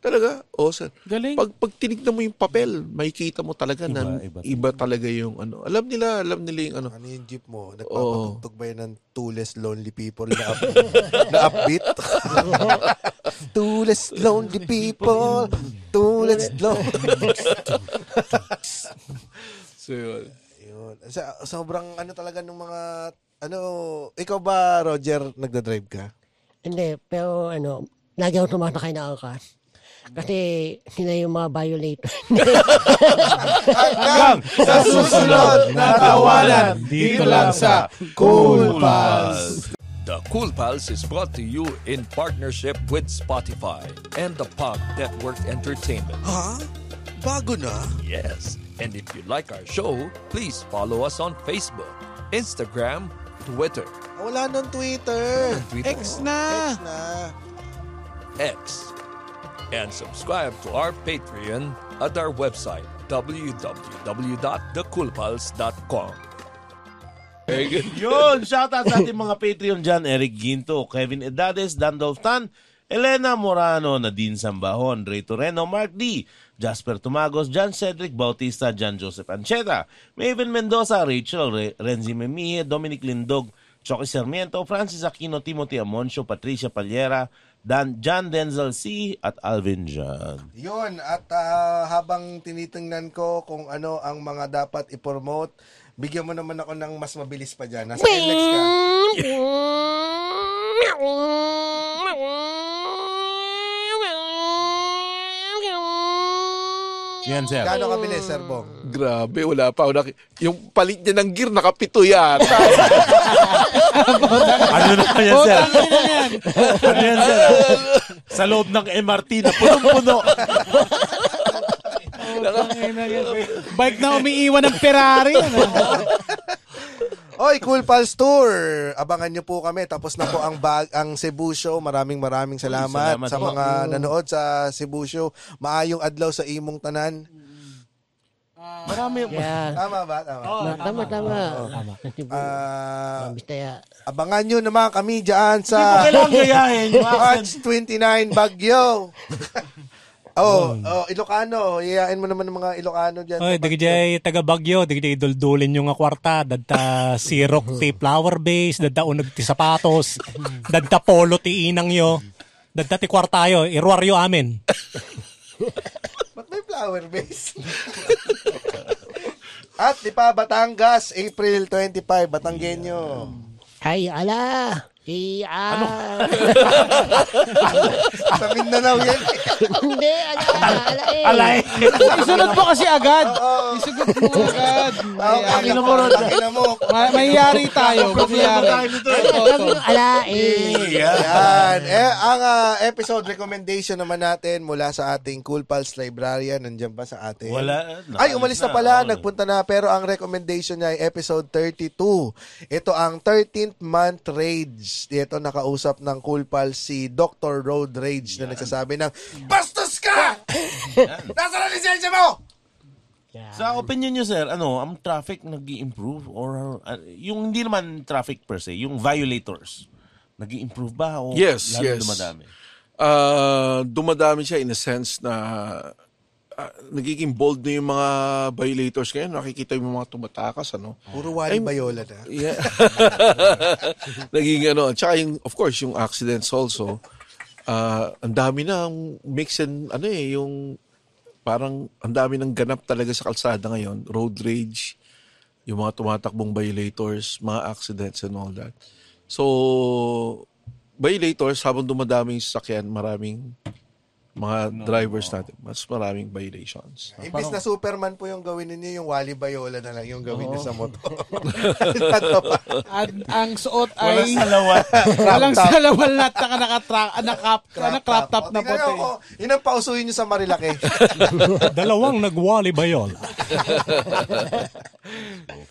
Talaga? Oo, sir. Galing. Pag, pag tinignan mo yung papel, makikita mo talaga na Iba, iba, iba. talaga yung ano. Alam nila, alam nila yung ano. Ano yung jeep mo? Nagpapatugtog ba yun ng Two Less Lonely People na, up, [laughs] na upbeat? [laughs] two Less Lonely People, Two Less Lonely So, yun. Yun. Sa, sobrang ano talaga ng mga, ano, ikaw ba, Roger, nagda-drive ka? Hindi, pero ano, lagi ako tumatakay na angkas. Kasi sila yung mga violator. [laughs] Hanggang sa susunod na tawanan Dito lang sa Cool Pals. The Cool Pals is brought to you in partnership with Spotify and the Pod Network Entertainment. Ha? Bago na? Yes, and if you like our show, please follow us on Facebook, Instagram, Twitter, Wala nang Twitter. Twitter X na. X na. X, and subscribe to our Patreon at our website www.thecoolpals.com. [laughs] Yun, shoutout sa ating mga Patreon dyan. Eric Ginto, Kevin Edades, Dan Dolftan, Elena Morano, Nadine Sambahon, Ray Toreno, Mark D, Jasper Tumagos, John Cedric Bautista, John Joseph Ancheta, Maven Mendoza, Rachel, Re- Renzi Memihe, Dominic Lindog, Choki Sarmiento, Francis Aquino, Timothy Amoncio, Patricia Palyera, Dan, John Denzel C. at Alvin John. Yun, at ah, habang tinitingnan ko kung ano ang mga dapat i-promote, bigyan mo naman ako ng mas mabilis pa dyan. Nasa NLEX ka. Yan, sir. Gaano kabilis, Sir Bong? Grabe, wala pa. Yung palit niya ng gear, nakapito yan. [laughs] ano naman yan, sir? ano yan, sir? Sa loob ng MRT na punong-puno. Bike na umiiwan ng Ferrari. Ano? [laughs] Oy, Cool Pals Tour! Abangan nyo po kami. Tapos na po ang bag, ang Cebu Show. Maraming maraming salamat, salamat sa po. mga nanood sa Cebu Show. Maayong adlaw sa imong tanan. Marami. Yeah. Tama ba? Tama. Tama, tama. Kasi po, Ah, Bisaya. abangan nyo naman kami dyan Hindi mo sa kailangan gayahin. March 29, Bagyo. [laughs] oh, oh, Ilocano. Iyayain mo naman ng mga Ilocano dyan. Oy, sa digi Baguio. jay taga Bagyo, digi jay duldulin yung nga kwarta, dadta [laughs] sirok ti flower base, dadta unag ti sapatos, dadta polo ti inang yo, dadta ti kwartayo, irwaryo amin. [laughs] Ba't may flower base? [laughs] At di pa Batangas, April 25, Batanggenyo. Ay, ala. Si, ah... [laughs] Sa Mindanao yan. Hindi, ala, ala, ala, eh. Alay! Isunod mo kasi agad. Isunod mo agad. Ay, Mayayari, mo, may, mayayari tayo. Mayayari. Ko, ala, eh. Yan. Eh, ang ah, episode recommendation naman natin mula sa ating Cool Pals Librarian. Nandiyan ba sa atin? Wala. Ay, umalis na pala. Nagpunta na. Pero ang recommendation niya ay episode 32. Ito ang 13th month rage. Ito nakausap ng Cool Pals si Dr. Road Rage na nagsasabi ng, Bastos ka! [laughs] Nasaan ang lisensya mo? Sa opinion nyo, sir, ano, ang traffic nag improve or uh, yung hindi naman traffic per se, yung violators, nag improve ba o Yes, lalo yes. dumadami? Ah, dumadami siya in a sense na ah, nagiging bold na yung mga violators ngayon. Nakikita yung mga tumatakas, ano? Puro wali bayola na. Yeah. [laughs] Naging ano, tsaka yung, of course, yung accidents also. ah ang dami na ang mix and, ano eh, yung parang ang dami ng ganap talaga sa kalsada ngayon. Road rage, yung mga tumatakbong violators, mga accidents and all that. So, violators, habang dumadami yung sasakyan, maraming mga drivers natin, mas maraming violations. Imbis na Superman po yung gawin ninyo, yung wali bayola na lang yung gawin niyo sa motor. [laughs] At ang suot ay sa lawan. walang [laughs] salawal na taka nakatra- nakap na crop top na Tingnan puti. nyo, oh, yun ang pausuhin nyo sa Marilaki. [laughs] Dalawang nagwali bayola.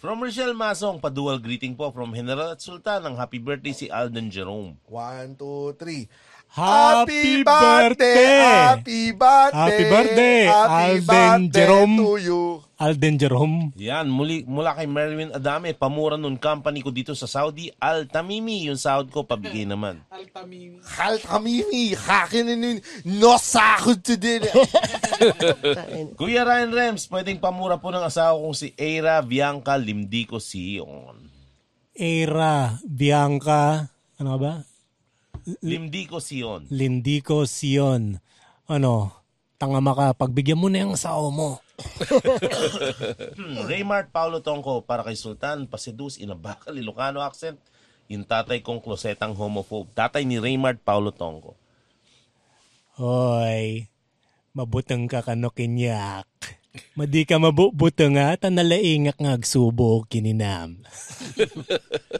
From Rochelle Masong, padual greeting po from General at Sultan ng happy birthday si Alden Jerome. One, two, three. Happy birthday! Happy birthday! Happy birthday, Happy Alden birthday Jerome. to you. Alden Jerome. Yan, muli, mula kay Merwin Adame, pamura nun company ko dito sa Saudi, Al Tamimi, yung sahod ko, pabigay naman. [laughs] Altamimi. Halt kamimi, hakin nun, no sahod to din. [laughs] Kuya Ryan Rems, pwedeng pamura po ng asawa kong si Eira Bianca Limdico Sion. Era, Bianca, ano ba? Limdico Sion. Lindico Sion. Ano, tangama ka, pagbigyan mo na yung asawa mo. [laughs] Hmm, Raymart Paulo Tongko para kay Sultan, pasedus in a Bacal Ilocano accent. Yung tatay kong klosetang homophobe. Tatay ni Raymart Paulo Tongko. Hoy, mabutang ka kano kinyak. Madi ka mabutang nga, tanalaingak nga agsubo kininam.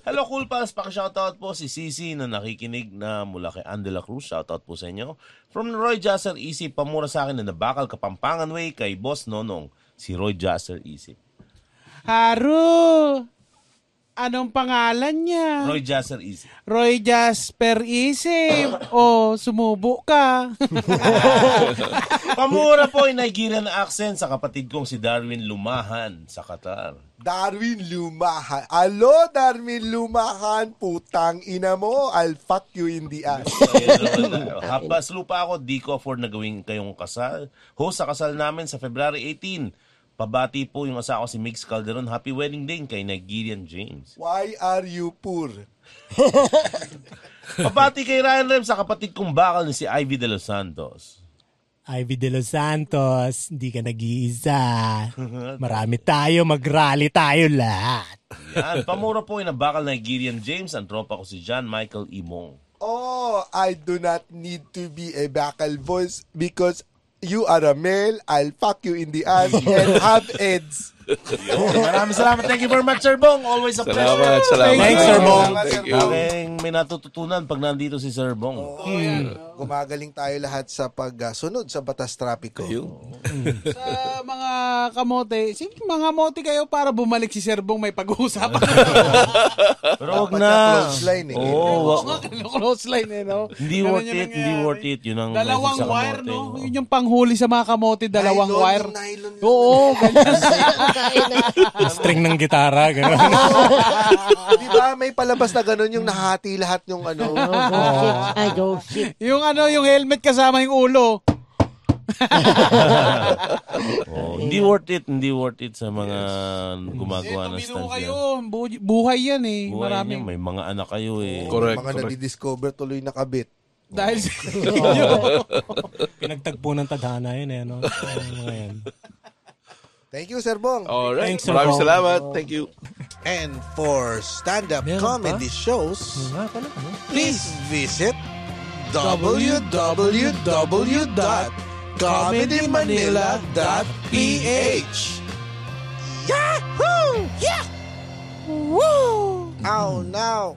Hello, Cool Pals. Paki-shoutout po si Sisi na nakikinig na mula kay Ann de la Cruz. Shoutout po sa inyo. From Roy Jasser Isip, pamura sa akin na nabakal Kapampangan Way kay Boss Nonong, si Roy Jasser Isip. Haru! Anong pangalan niya? Roy Jasser Isip. Roy Jasper Isip. O, sumubo ka. [laughs] Pamura po yung Nigerian accent sa kapatid kong si Darwin Lumahan sa Qatar. Darwin Lumahan. Alo, Darwin Lumahan, putang ina mo. I'll fuck you in the ass. [laughs] Habas lupa ako, di ko afford na gawin kayong kasal. Host sa kasal namin sa February 18. Pabati po yung asawa ko si Mix Calderon. Happy wedding day kay Nigerian James. Why are you poor? [laughs] Pabati kay Ryan Rem sa kapatid kong bakal ni si Ivy de los Santos. Ivy de los Santos, hindi ka nag-iisa. [laughs] Marami tayo, mag-rally tayo lahat. Yan, pamura po yung bakal Nigerian James. Ang tropa ko si John Michael Imong. Oh, I do not need to be a bacal voice because you are a male. I'll fuck you in the ass and [laughs] have AIDS. Maraming salamat. Thank you very much, Sir Bong. Always a pleasure. Salamat, salamat. Thanks, Sir Bong. Thank you. Aking may natututunan pag nandito si Sir Bong. Gumagaling tayo lahat sa pagsunod sa batas trapiko. [laughs] sa mga kamote, sige, mga mote kayo para bumalik si Serbong may pag-uusapan. [laughs] Pero wag na. close line eh. Oo, Oo wag- nga, close line eh, no? Hindi worth it, hindi worth it. Yun ang Dalawang wire, kamote. no? Yun yung panghuli sa mga kamote, dalawang Nylon, wire. yung nylon [laughs] String ng gitara, gano'n. [laughs] Di ba may palabas na ganun yung nahati lahat yung ano. Go shit. yung ano, yung helmet kasama yung ulo. [laughs] Oh, hindi worth it, hindi worth it sa mga gumagawa ng Tumino stunts kayo. yan. Bu- buhay yan eh. Buhay Marami. niyo, may mga anak kayo eh. Correct, mga correct. nadidiscover tuloy na kabit. Dahil sa Pinagtagpo ng tadhana yun eh. No? Ano mga yan. Thank you, Sir Bong. Alright. Thanks, Sir Maraming Bong. salamat. Thank you. And for stand-up Meron comedy shows, Nga pala, ano? please visit www.comedymanila.ph Yahoo! Yeah! Woo! Oh, no.